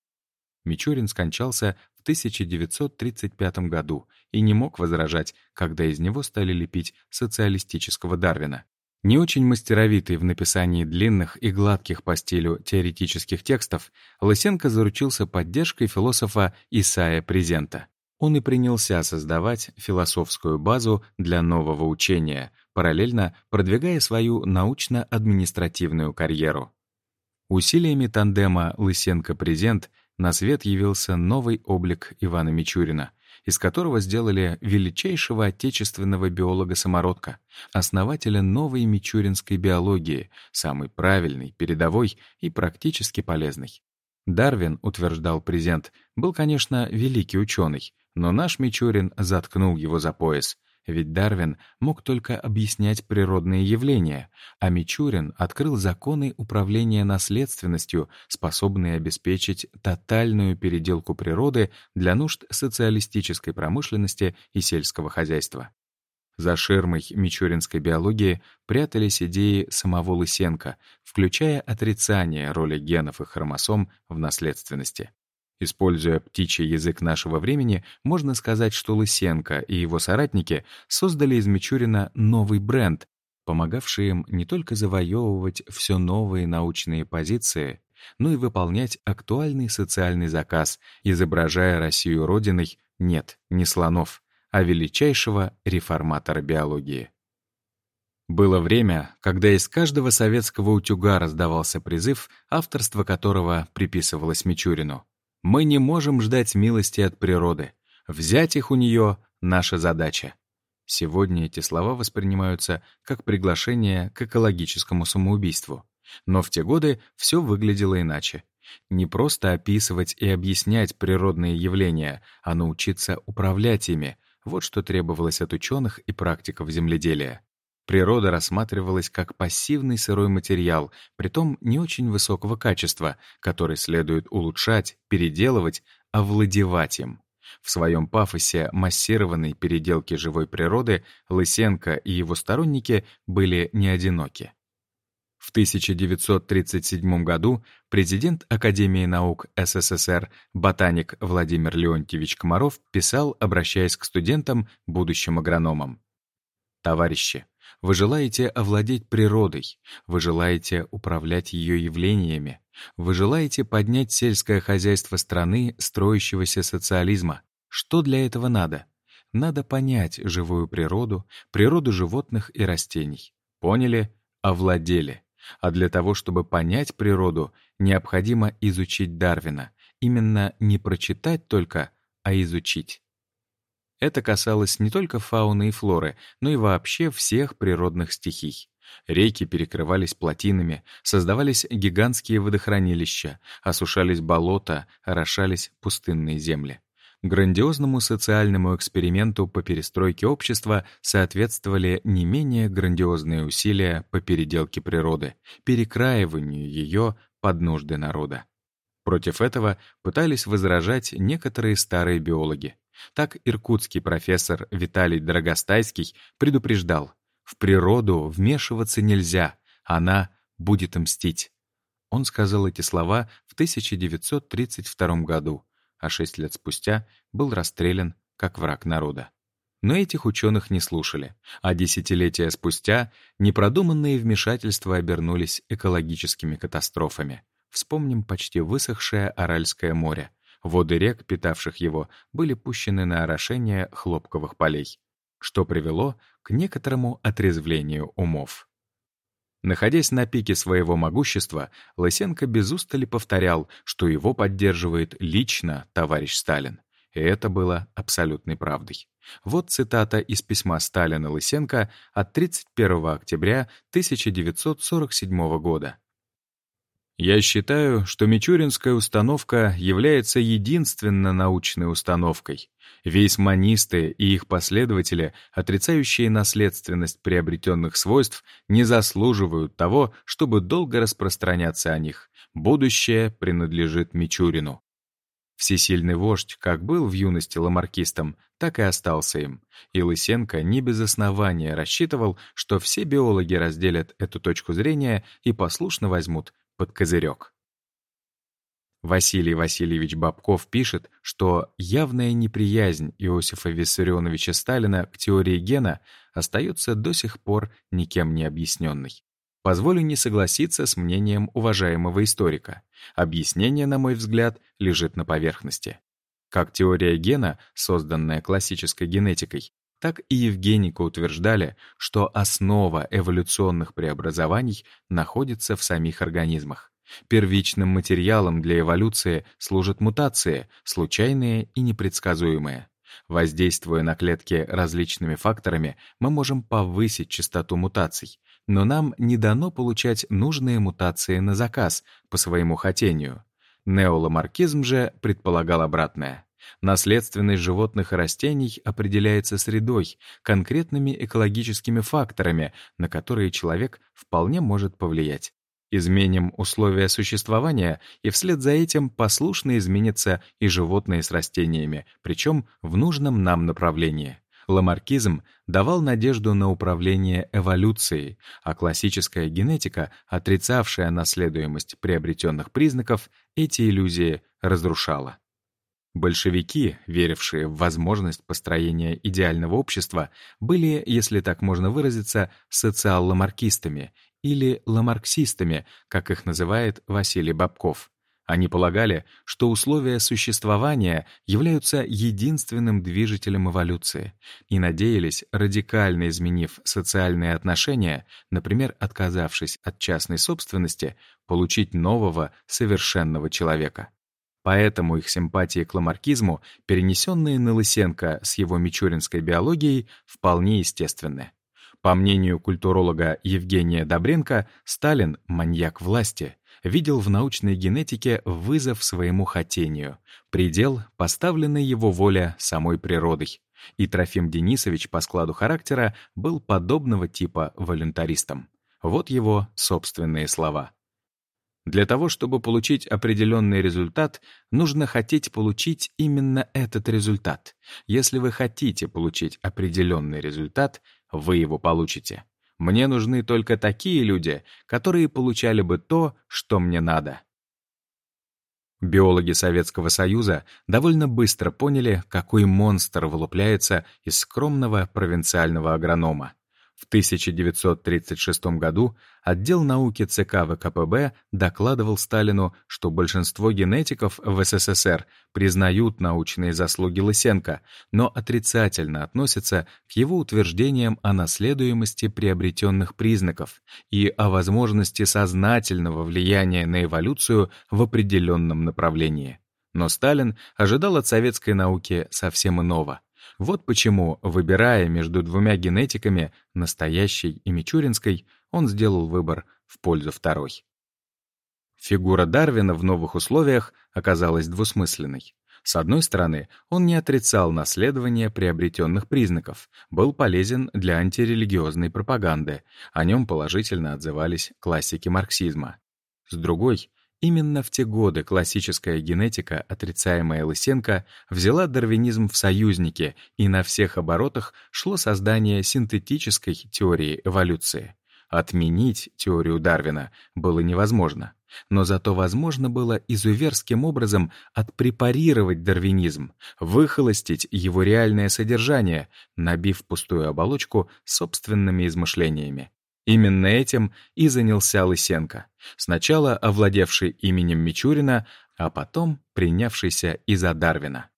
Мичурин скончался 1935 году и не мог возражать, когда из него стали лепить социалистического Дарвина. Не очень мастеровитый в написании длинных и гладких по стилю теоретических текстов, Лысенко заручился поддержкой философа Исая Презента. Он и принялся создавать философскую базу для нового учения, параллельно продвигая свою научно-административную карьеру. Усилиями тандема Лысенко-Презент на свет явился новый облик Ивана Мичурина, из которого сделали величайшего отечественного биолога-самородка, основателя новой мичуринской биологии, самой правильной, передовой и практически полезной. Дарвин, утверждал презент, был, конечно, великий ученый, но наш Мичурин заткнул его за пояс, ведь Дарвин мог только объяснять природные явления, а Мичурин открыл законы управления наследственностью, способные обеспечить тотальную переделку природы для нужд социалистической промышленности и сельского хозяйства. За ширмой мичуринской биологии прятались идеи самого Лысенко, включая отрицание роли генов и хромосом в наследственности. Используя птичий язык нашего времени, можно сказать, что Лысенко и его соратники создали из Мичурина новый бренд, помогавший им не только завоевывать все новые научные позиции, но и выполнять актуальный социальный заказ, изображая Россию родиной нет, не слонов, а величайшего реформатора биологии. Было время, когда из каждого советского утюга раздавался призыв, авторство которого приписывалось Мичурину. Мы не можем ждать милости от природы. Взять их у нее — наша задача. Сегодня эти слова воспринимаются как приглашение к экологическому самоубийству. Но в те годы все выглядело иначе. Не просто описывать и объяснять природные явления, а научиться управлять ими — вот что требовалось от ученых и практиков земледелия. Природа рассматривалась как пассивный сырой материал, притом не очень высокого качества, который следует улучшать, переделывать, овладевать им. В своем пафосе массированной переделки живой природы Лысенко и его сторонники были не одиноки. В 1937 году президент Академии наук СССР, ботаник Владимир Леонтьевич Комаров писал, обращаясь к студентам, будущим агрономам. «Товарищи, вы желаете овладеть природой, вы желаете управлять ее явлениями, вы желаете поднять сельское хозяйство страны строящегося социализма. Что для этого надо? Надо понять живую природу, природу животных и растений. Поняли? Овладели. А для того, чтобы понять природу, необходимо изучить Дарвина. Именно не прочитать только, а изучить. Это касалось не только фауны и флоры, но и вообще всех природных стихий. Реки перекрывались плотинами, создавались гигантские водохранилища, осушались болота, орошались пустынные земли. Грандиозному социальному эксперименту по перестройке общества соответствовали не менее грандиозные усилия по переделке природы, перекраиванию ее под нужды народа. Против этого пытались возражать некоторые старые биологи. Так иркутский профессор Виталий Драгостайский предупреждал, в природу вмешиваться нельзя, она будет мстить. Он сказал эти слова в 1932 году, а шесть лет спустя был расстрелян как враг народа. Но этих ученых не слушали, а десятилетия спустя непродуманные вмешательства обернулись экологическими катастрофами. Вспомним почти высохшее Аральское море. Воды рек, питавших его, были пущены на орошение хлопковых полей, что привело к некоторому отрезвлению умов. Находясь на пике своего могущества, Лысенко без устали повторял, что его поддерживает лично товарищ Сталин. И это было абсолютной правдой. Вот цитата из письма Сталина Лысенко от 31 октября 1947 года. Я считаю, что Мичуринская установка является единственно научной установкой. Вейсманисты и их последователи, отрицающие наследственность приобретенных свойств, не заслуживают того, чтобы долго распространяться о них. Будущее принадлежит Мичурину. Всесильный вождь как был в юности ламаркистом, так и остался им. И Лысенко не без основания рассчитывал, что все биологи разделят эту точку зрения и послушно возьмут под козырек. Василий Васильевич Бабков пишет, что явная неприязнь Иосифа Виссарионовича Сталина к теории гена остается до сих пор никем не объясненной. Позволю не согласиться с мнением уважаемого историка. Объяснение, на мой взгляд, лежит на поверхности. Как теория гена, созданная классической генетикой, так и Евгеника утверждали, что основа эволюционных преобразований находится в самих организмах. Первичным материалом для эволюции служат мутации, случайные и непредсказуемые. Воздействуя на клетки различными факторами, мы можем повысить частоту мутаций, но нам не дано получать нужные мутации на заказ, по своему хотению. Неоламаркизм же предполагал обратное. Наследственность животных и растений определяется средой, конкретными экологическими факторами, на которые человек вполне может повлиять. Изменим условия существования, и вслед за этим послушно изменятся и животные с растениями, причем в нужном нам направлении. Ламаркизм давал надежду на управление эволюцией, а классическая генетика, отрицавшая наследуемость приобретенных признаков, эти иллюзии разрушала. Большевики, верившие в возможность построения идеального общества, были, если так можно выразиться, социал-ламаркистами или ламарксистами, как их называет Василий Бабков. Они полагали, что условия существования являются единственным движителем эволюции и надеялись, радикально изменив социальные отношения, например, отказавшись от частной собственности, получить нового, совершенного человека. Поэтому их симпатии к ламаркизму, перенесенные на Лысенко с его мичуринской биологией, вполне естественны. По мнению культуролога Евгения Добренко, Сталин — маньяк власти, видел в научной генетике вызов своему хотению, предел, поставленный его воля самой природой. И Трофим Денисович по складу характера был подобного типа волюнтаристом. Вот его собственные слова. Для того, чтобы получить определенный результат, нужно хотеть получить именно этот результат. Если вы хотите получить определенный результат, вы его получите. Мне нужны только такие люди, которые получали бы то, что мне надо. Биологи Советского Союза довольно быстро поняли, какой монстр вылупляется из скромного провинциального агронома. В 1936 году отдел науки ЦК ВКПБ докладывал Сталину, что большинство генетиков в СССР признают научные заслуги Лысенко, но отрицательно относятся к его утверждениям о наследуемости приобретенных признаков и о возможности сознательного влияния на эволюцию в определенном направлении. Но Сталин ожидал от советской науки совсем иного — вот почему, выбирая между двумя генетиками, настоящей и мичуринской, он сделал выбор в пользу второй. Фигура Дарвина в новых условиях оказалась двусмысленной. С одной стороны, он не отрицал наследование приобретенных признаков, был полезен для антирелигиозной пропаганды, о нем положительно отзывались классики марксизма. С другой, Именно в те годы классическая генетика, отрицаемая Лысенко, взяла дарвинизм в союзники, и на всех оборотах шло создание синтетической теории эволюции. Отменить теорию Дарвина было невозможно, но зато возможно было изуверским образом отпрепарировать дарвинизм, выхолостить его реальное содержание, набив пустую оболочку собственными измышлениями. Именно этим и занялся Лысенко, сначала овладевший именем Мичурина, а потом принявшийся и за Дарвина.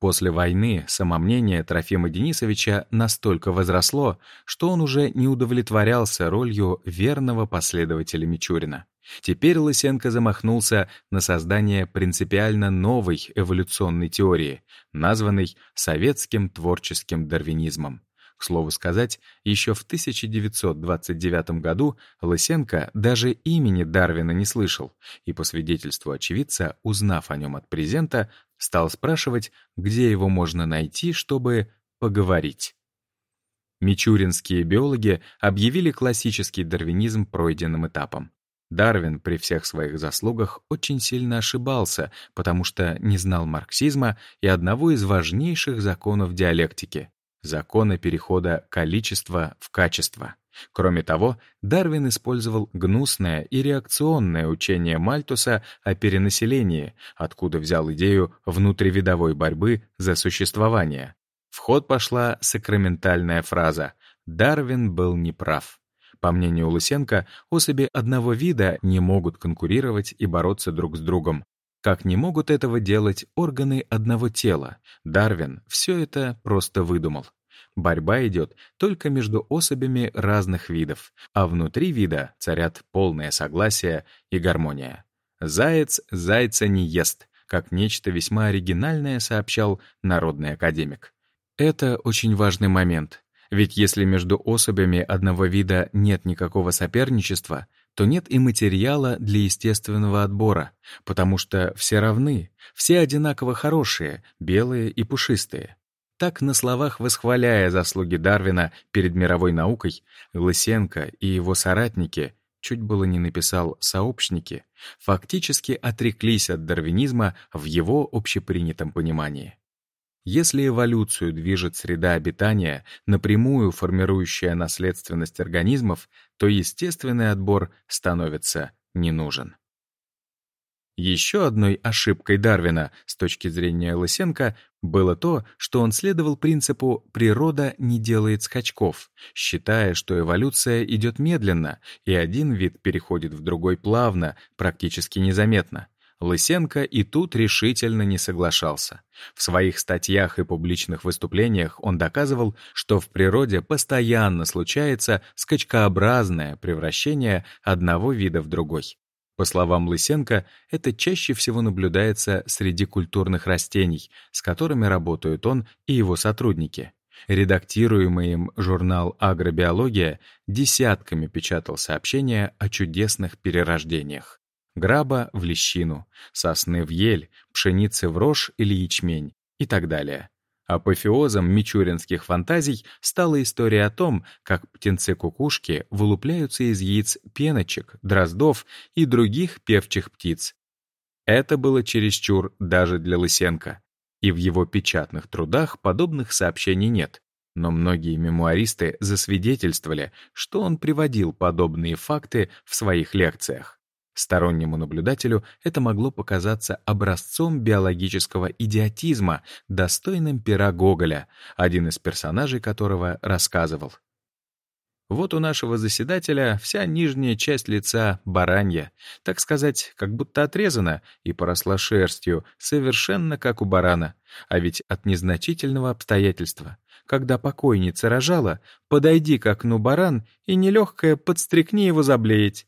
После войны самомнение Трофима Денисовича настолько возросло, что он уже не удовлетворялся ролью верного последователя Мичурина. Теперь Лысенко замахнулся на создание принципиально новой эволюционной теории, названной советским творческим дарвинизмом. Слову сказать, еще в 1929 году Лысенко даже имени Дарвина не слышал, и по свидетельству очевидца, узнав о нем от презента, стал спрашивать, где его можно найти, чтобы поговорить. Мичуринские биологи объявили классический дарвинизм пройденным этапом. Дарвин при всех своих заслугах очень сильно ошибался, потому что не знал марксизма и одного из важнейших законов диалектики законы перехода количества в качество. Кроме того, Дарвин использовал гнусное и реакционное учение Мальтуса о перенаселении, откуда взял идею внутривидовой борьбы за существование. В ход пошла сакраментальная фраза «Дарвин был неправ». По мнению Лысенко, особи одного вида не могут конкурировать и бороться друг с другом. Как не могут этого делать органы одного тела? Дарвин все это просто выдумал. Борьба идет только между особями разных видов, а внутри вида царят полное согласие и гармония. «Заяц зайца не ест», как нечто весьма оригинальное сообщал народный академик. Это очень важный момент, ведь если между особями одного вида нет никакого соперничества, то нет и материала для естественного отбора, потому что все равны, все одинаково хорошие, белые и пушистые. Так, на словах восхваляя заслуги Дарвина перед мировой наукой, Лысенко и его соратники, чуть было не написал «сообщники», фактически отреклись от дарвинизма в его общепринятом понимании. Если эволюцию движет среда обитания, напрямую формирующая наследственность организмов, то естественный отбор становится не нужен. Еще одной ошибкой Дарвина с точки зрения Лысенко было то, что он следовал принципу «природа не делает скачков», считая, что эволюция идет медленно, и один вид переходит в другой плавно, практически незаметно. Лысенко и тут решительно не соглашался. В своих статьях и публичных выступлениях он доказывал, что в природе постоянно случается скачкообразное превращение одного вида в другой. По словам Лысенко, это чаще всего наблюдается среди культурных растений, с которыми работают он и его сотрудники. Редактируемый им журнал «Агробиология» десятками печатал сообщения о чудесных перерождениях. Граба в лещину, сосны в ель, пшеницы в рожь или ячмень и так далее. Апофеозом мичуринских фантазий стала история о том, как птенцы-кукушки вылупляются из яиц пеночек, дроздов и других певчих птиц. Это было чересчур даже для Лысенко, и в его печатных трудах подобных сообщений нет. Но многие мемуаристы засвидетельствовали, что он приводил подобные факты в своих лекциях. Стороннему наблюдателю это могло показаться образцом биологического идиотизма, достойным пера Гоголя, один из персонажей которого рассказывал. Вот у нашего заседателя вся нижняя часть лица баранья, так сказать, как будто отрезана и поросла шерстью, совершенно как у барана. А ведь от незначительного обстоятельства. Когда покойница рожала, подойди к окну баран и нелегкое подстрекни его заблеять.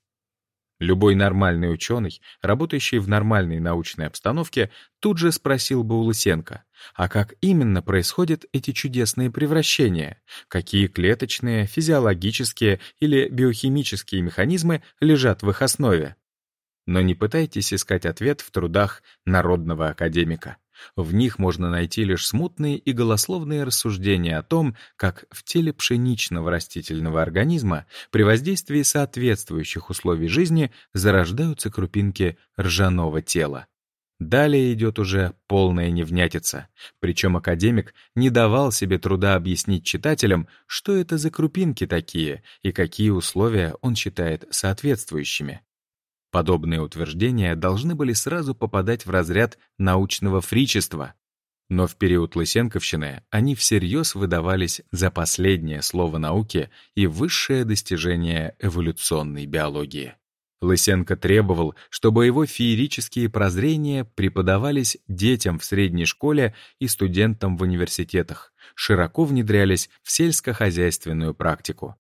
Любой нормальный ученый, работающий в нормальной научной обстановке, тут же спросил бы у Лысенко, а как именно происходят эти чудесные превращения? Какие клеточные, физиологические или биохимические механизмы лежат в их основе? Но не пытайтесь искать ответ в трудах народного академика. В них можно найти лишь смутные и голословные рассуждения о том, как в теле пшеничного растительного организма при воздействии соответствующих условий жизни зарождаются крупинки ржаного тела. Далее идет уже полная невнятица, причем академик не давал себе труда объяснить читателям, что это за крупинки такие и какие условия он считает соответствующими. Подобные утверждения должны были сразу попадать в разряд научного фричества. Но в период Лысенковщины они всерьез выдавались за последнее слово науки и высшее достижение эволюционной биологии. Лысенко требовал, чтобы его феерические прозрения преподавались детям в средней школе и студентам в университетах, широко внедрялись в сельскохозяйственную практику.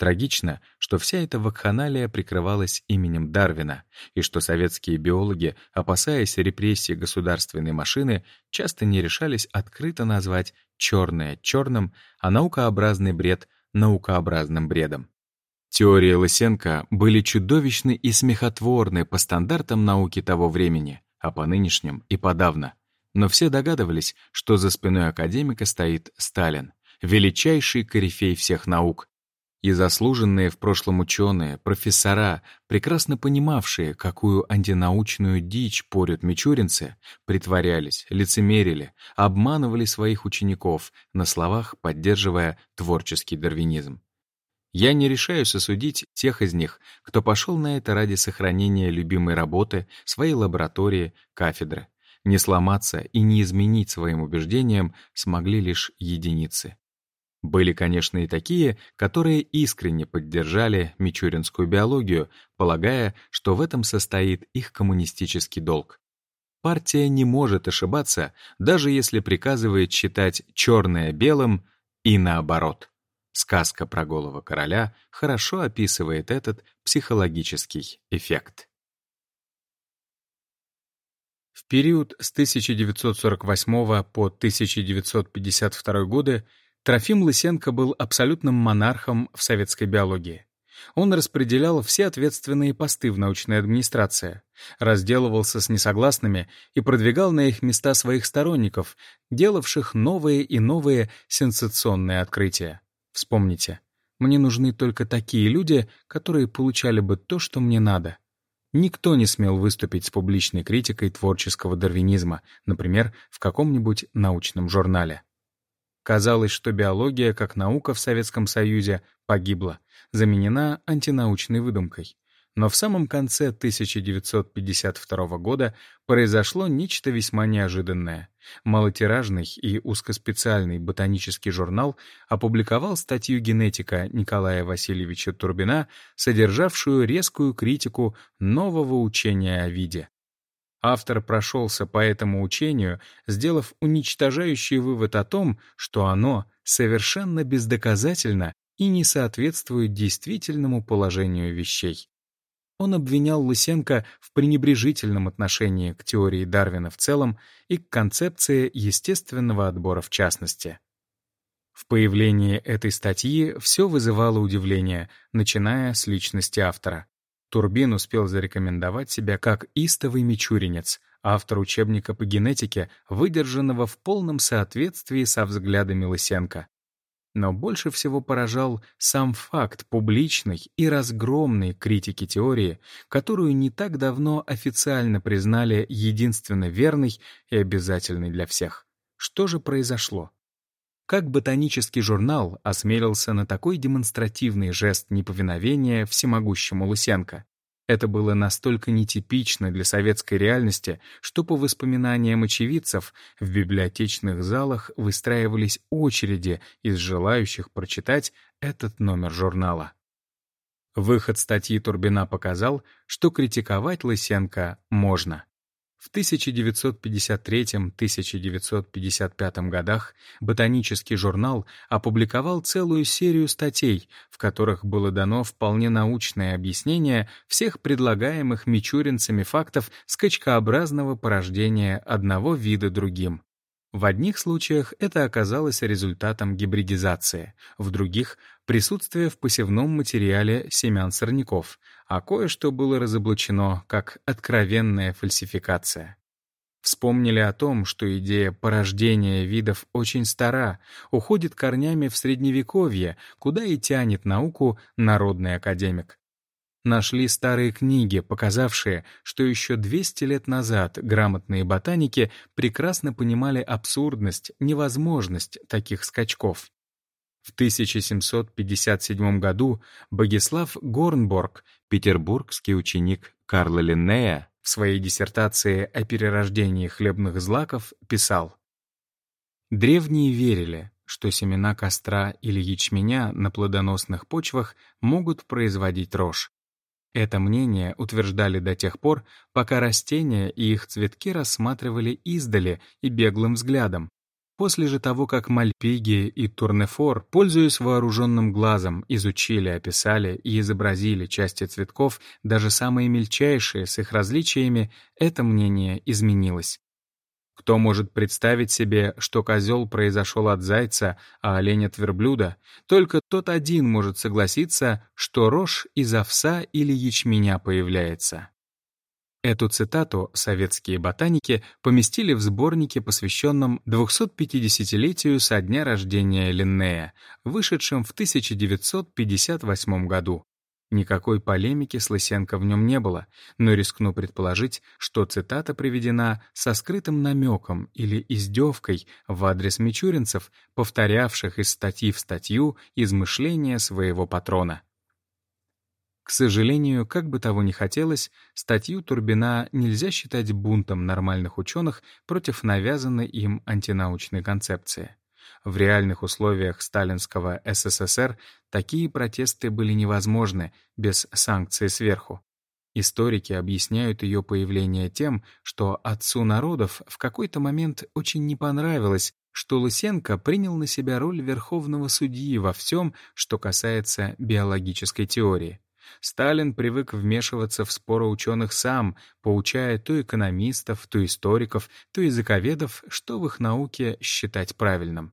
Трагично, что вся эта вакханалия прикрывалась именем Дарвина, и что советские биологи, опасаясь репрессий государственной машины, часто не решались открыто назвать черное черным, а наукообразный бред наукообразным бредом. Теории Лысенко были чудовищны и смехотворны по стандартам науки того времени, а по нынешним и подавно. Но все догадывались, что за спиной академика стоит Сталин, величайший корифей всех наук, и заслуженные в прошлом ученые, профессора, прекрасно понимавшие, какую антинаучную дичь порют мичуринцы, притворялись, лицемерили, обманывали своих учеников, на словах поддерживая творческий дарвинизм. Я не решаюсь осудить тех из них, кто пошел на это ради сохранения любимой работы, своей лаборатории, кафедры. Не сломаться и не изменить своим убеждениям смогли лишь единицы. Были, конечно, и такие, которые искренне поддержали мичуринскую биологию, полагая, что в этом состоит их коммунистический долг. Партия не может ошибаться, даже если приказывает считать черное белым и наоборот. Сказка про голову короля хорошо описывает этот психологический эффект. В период с 1948 по 1952 годы Трофим Лысенко был абсолютным монархом в советской биологии. Он распределял все ответственные посты в научной администрации, разделывался с несогласными и продвигал на их места своих сторонников, делавших новые и новые сенсационные открытия. Вспомните, мне нужны только такие люди, которые получали бы то, что мне надо. Никто не смел выступить с публичной критикой творческого дарвинизма, например, в каком-нибудь научном журнале. Казалось, что биология как наука в Советском Союзе погибла, заменена антинаучной выдумкой. Но в самом конце 1952 года произошло нечто весьма неожиданное. Малотиражный и узкоспециальный ботанический журнал опубликовал статью генетика Николая Васильевича Турбина, содержавшую резкую критику нового учения о виде. Автор прошелся по этому учению, сделав уничтожающий вывод о том, что оно совершенно бездоказательно и не соответствует действительному положению вещей. он обвинял Лысенко в пренебрежительном отношении к теории Дарвина в целом и к концепции естественного отбора в частности. В появлении этой статьи все вызывало удивление, начиная с личности автора. Турбин успел зарекомендовать себя как истовый мичуринец, автор учебника по генетике, выдержанного в полном соответствии со взглядами Лысенко. Но больше всего поражал сам факт публичной и разгромной критики теории, которую не так давно официально признали единственно верной и обязательной для всех. Что же произошло? Как ботанический журнал осмелился на такой демонстративный жест неповиновения всемогущему Лысенко? Это было настолько нетипично для советской реальности, что по воспоминаниям очевидцев в библиотечных залах выстраивались очереди из желающих прочитать этот номер журнала. Выход статьи Турбина показал, что критиковать Лысенко можно. В 1953-1955 годах ботанический журнал опубликовал целую серию статей, в которых было дано вполне научное объяснение всех предлагаемых мичуринцами фактов скачкообразного порождения одного вида другим. В одних случаях это оказалось результатом гибридизации, в других — присутствие в посевном материале семян сорняков, а кое-что было разоблачено как откровенная фальсификация. Вспомнили о том, что идея порождения видов очень стара, уходит корнями в Средневековье, куда и тянет науку народный академик нашли старые книги, показавшие, что еще 200 лет назад грамотные ботаники прекрасно понимали абсурдность, невозможность таких скачков. В 1757 году Богислав Горнборг, петербургский ученик Карла Линнея, в своей диссертации о перерождении хлебных злаков писал «Древние верили, что семена костра или ячменя на плодоносных почвах могут производить рожь. Это мнение утверждали до тех пор, пока растения и их цветки рассматривали издали и беглым взглядом. После же того, как Мальпиги и Турнефор, пользуясь вооруженным глазом, изучили, описали и изобразили части цветков, даже самые мельчайшие с их различиями, это мнение изменилось. Кто может представить себе, что козел произошел от зайца, а олень от верблюда? Только тот один может согласиться, что рожь из овса или ячменя появляется. Эту цитату советские ботаники поместили в сборнике, посвященном 250-летию со дня рождения Линнея, вышедшем в 1958 году. Никакой полемики с Лысенко в нем не было, но рискну предположить, что цитата приведена со скрытым намеком или издевкой в адрес мичуринцев, повторявших из статьи в статью измышления своего патрона. К сожалению, как бы того ни хотелось, статью Турбина нельзя считать бунтом нормальных ученых против навязанной им антинаучной концепции. В реальных условиях сталинского СССР такие протесты были невозможны без санкций сверху. Историки объясняют ее появление тем, что отцу народов в какой-то момент очень не понравилось, что Лысенко принял на себя роль верховного судьи во всем, что касается биологической теории. Сталин привык вмешиваться в споры ученых сам, поучая то экономистов, то историков, то языковедов, что в их науке считать правильным.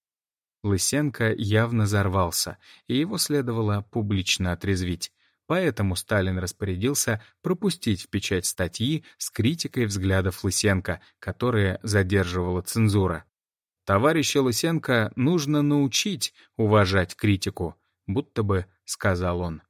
Лысенко явно взорвался, и его следовало публично отрезвить. Поэтому Сталин распорядился пропустить в печать статьи с критикой взглядов Лысенко, которые задерживала цензура. «Товарища Лысенко нужно научить уважать критику», будто бы сказал он.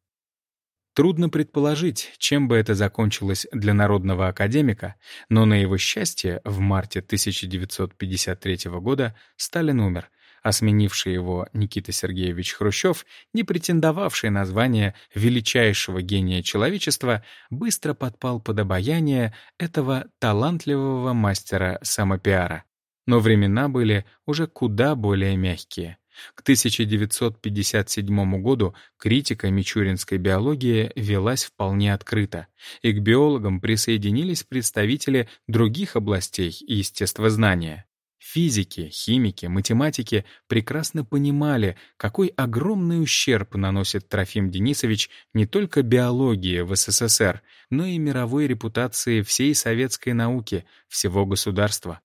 Трудно предположить, чем бы это закончилось для народного академика, но на его счастье в марте 1953 года Сталин умер, а сменивший его Никита Сергеевич Хрущев, не претендовавший на звание величайшего гения человечества, быстро подпал под обаяние этого талантливого мастера самопиара. Но времена были уже куда более мягкие. К 1957 году критика мичуринской биологии велась вполне открыто, и к биологам присоединились представители других областей естествознания Физики, химики, математики прекрасно понимали, какой огромный ущерб наносит Трофим Денисович не только биологии в СССР, но и мировой репутации всей советской науки, всего государства.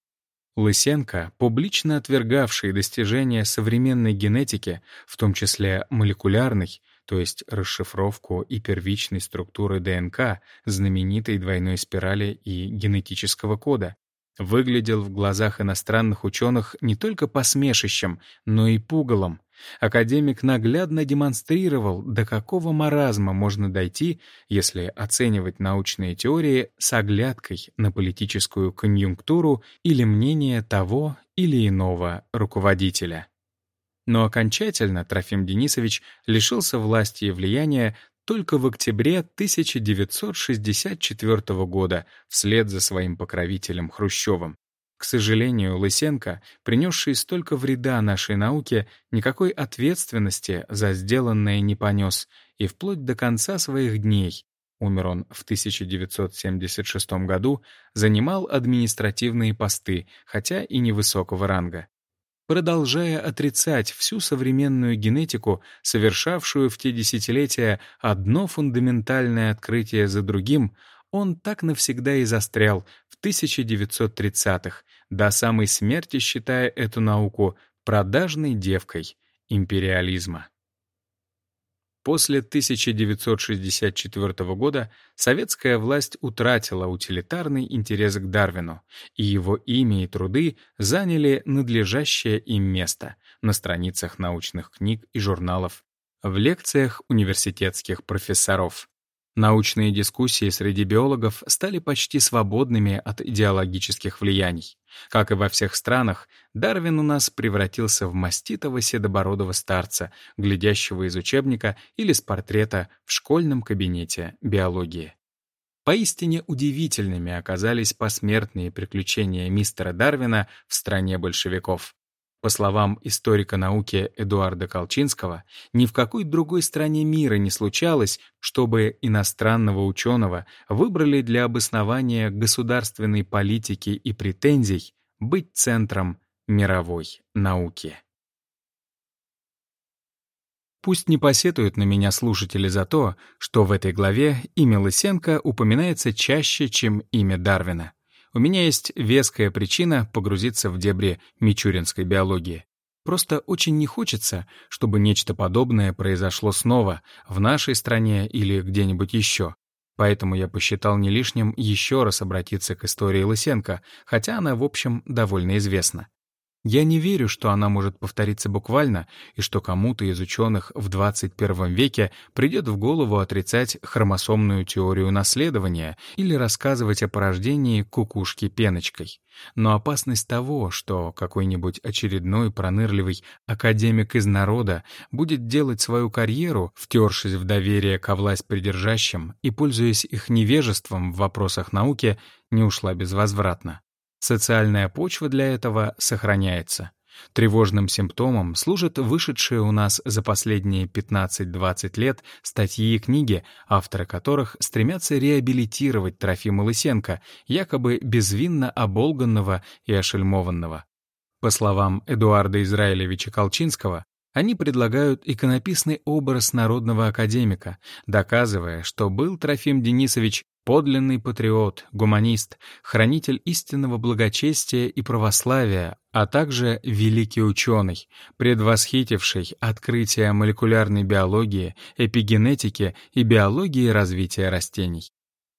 Лысенко, публично отвергавший достижения современной генетики, в том числе молекулярной, то есть расшифровку и первичной структуры ДНК, знаменитой двойной спирали и генетического кода, выглядел в глазах иностранных ученых не только посмешищем, но и пугалом. Академик наглядно демонстрировал, до какого маразма можно дойти, если оценивать научные теории с оглядкой на политическую конъюнктуру или мнение того или иного руководителя. Но окончательно Трофим Денисович лишился власти и влияния только в октябре 1964 года вслед за своим покровителем Хрущевым. К сожалению, Лысенко, принесший столько вреда нашей науке, никакой ответственности за сделанное не понес и вплоть до конца своих дней, умер он в 1976 году, занимал административные посты, хотя и невысокого ранга продолжая отрицать всю современную генетику, совершавшую в те десятилетия одно фундаментальное открытие за другим, он так навсегда и застрял в 1930-х, до самой смерти считая эту науку продажной девкой империализма. После 1964 года советская власть утратила утилитарный интерес к Дарвину, и его имя и труды заняли надлежащее им место на страницах научных книг и журналов, в лекциях университетских профессоров. Научные дискуссии среди биологов стали почти свободными от идеологических влияний. Как и во всех странах, Дарвин у нас превратился в маститого седобородого старца, глядящего из учебника или с портрета в школьном кабинете биологии. Поистине удивительными оказались посмертные приключения мистера Дарвина в стране большевиков. По словам историка науки Эдуарда Колчинского, ни в какой другой стране мира не случалось, чтобы иностранного ученого выбрали для обоснования государственной политики и претензий быть центром мировой науки. Пусть не посетуют на меня слушатели за то, что в этой главе имя Лысенко упоминается чаще, чем имя Дарвина у меня есть веская причина погрузиться в дебри мичуринской биологии. Просто очень не хочется, чтобы нечто подобное произошло снова в нашей стране или где-нибудь еще. Поэтому я посчитал не лишним еще раз обратиться к истории Лысенко, хотя она, в общем, довольно известна. Я не верю, что она может повториться буквально, и что кому-то из ученых в 21 веке придет в голову отрицать хромосомную теорию наследования или рассказывать о порождении кукушки пеночкой. Но опасность того, что какой-нибудь очередной пронырливый академик из народа будет делать свою карьеру, втершись в доверие ко власть придержащим и пользуясь их невежеством в вопросах науки, не ушла безвозвратно. Социальная почва для этого сохраняется. Тревожным симптомом служат вышедшие у нас за последние 15-20 лет статьи и книги, авторы которых стремятся реабилитировать Трофима Лысенко, якобы безвинно оболганного и ошельмованного. По словам Эдуарда Израилевича Колчинского, они предлагают иконописный образ народного академика, доказывая, что был Трофим Денисович Подлинный патриот, гуманист, хранитель истинного благочестия и православия, а также великий ученый, предвосхитивший открытие молекулярной биологии, эпигенетики и биологии развития растений.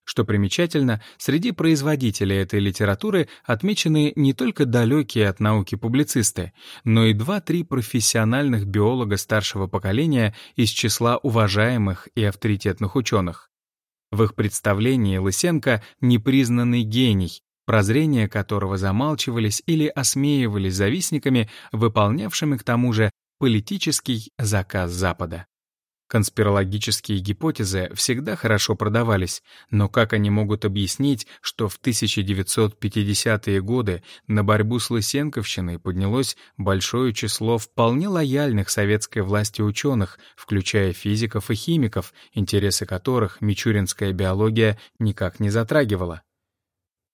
Что примечательно, среди производителей этой литературы отмечены не только далекие от науки публицисты, но и два-три профессиональных биолога старшего поколения из числа уважаемых и авторитетных ученых. В их представлении Лысенко — непризнанный гений, прозрения которого замалчивались или осмеивались завистниками, выполнявшими к тому же политический заказ Запада. Конспирологические гипотезы всегда хорошо продавались, но как они могут объяснить, что в 1950-е годы на борьбу с Лысенковщиной поднялось большое число вполне лояльных советской власти ученых, включая физиков и химиков, интересы которых мичуринская биология никак не затрагивала?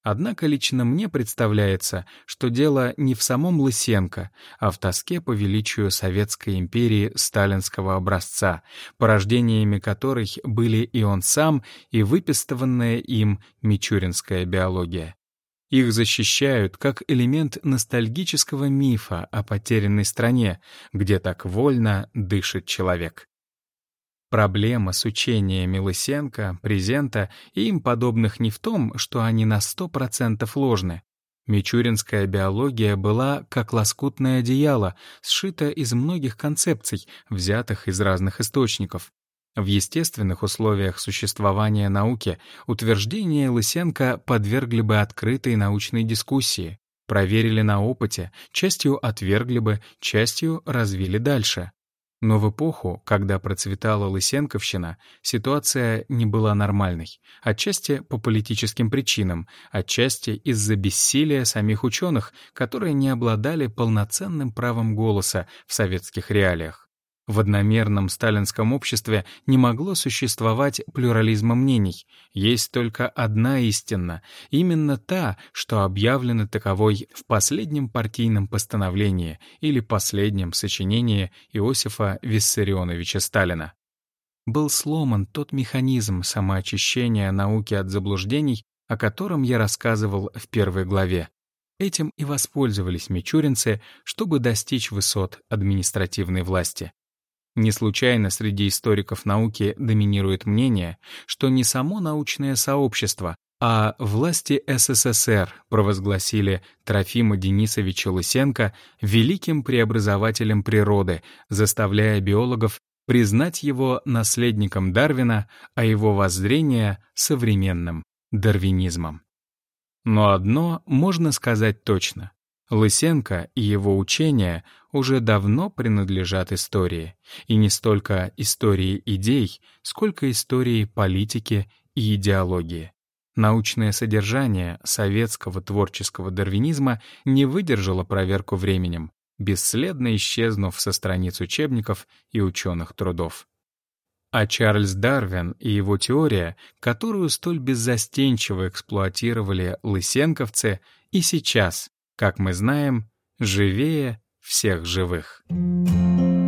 Однако лично мне представляется, что дело не в самом Лысенко, а в тоске по величию Советской империи сталинского образца, порождениями которой были и он сам, и выпистыванная им мичуринская биология. Их защищают как элемент ностальгического мифа о потерянной стране, где так вольно дышит человек. Проблема с учениями Лысенко, Презента и им подобных не в том, что они на 100% ложны. Мичуринская биология была как лоскутное одеяло, сшита из многих концепций, взятых из разных источников. В естественных условиях существования науки утверждения Лысенко подвергли бы открытой научной дискуссии, проверили на опыте, частью отвергли бы, частью развили дальше. Но в эпоху, когда процветала Лысенковщина, ситуация не была нормальной. Отчасти по политическим причинам, отчасти из-за бессилия самих ученых, которые не обладали полноценным правом голоса в советских реалиях. В одномерном сталинском обществе не могло существовать плюрализма мнений. Есть только одна истина, именно та, что объявлена таковой в последнем партийном постановлении или последнем сочинении Иосифа Виссарионовича Сталина. Был сломан тот механизм самоочищения науки от заблуждений, о котором я рассказывал в первой главе. Этим и воспользовались мичуринцы, чтобы достичь высот административной власти. Не случайно среди историков науки доминирует мнение, что не само научное сообщество, а власти СССР провозгласили Трофима Денисовича Лысенко великим преобразователем природы, заставляя биологов признать его наследником Дарвина, а его воззрение — современным дарвинизмом. Но одно можно сказать точно. Лысенко и его учения уже давно принадлежат истории, и не столько истории идей, сколько истории политики и идеологии. Научное содержание советского творческого дарвинизма не выдержало проверку временем, бесследно исчезнув со страниц учебников и ученых трудов. А Чарльз Дарвин и его теория, которую столь беззастенчиво эксплуатировали лысенковцы, и сейчас как мы знаем, живее всех живых. You.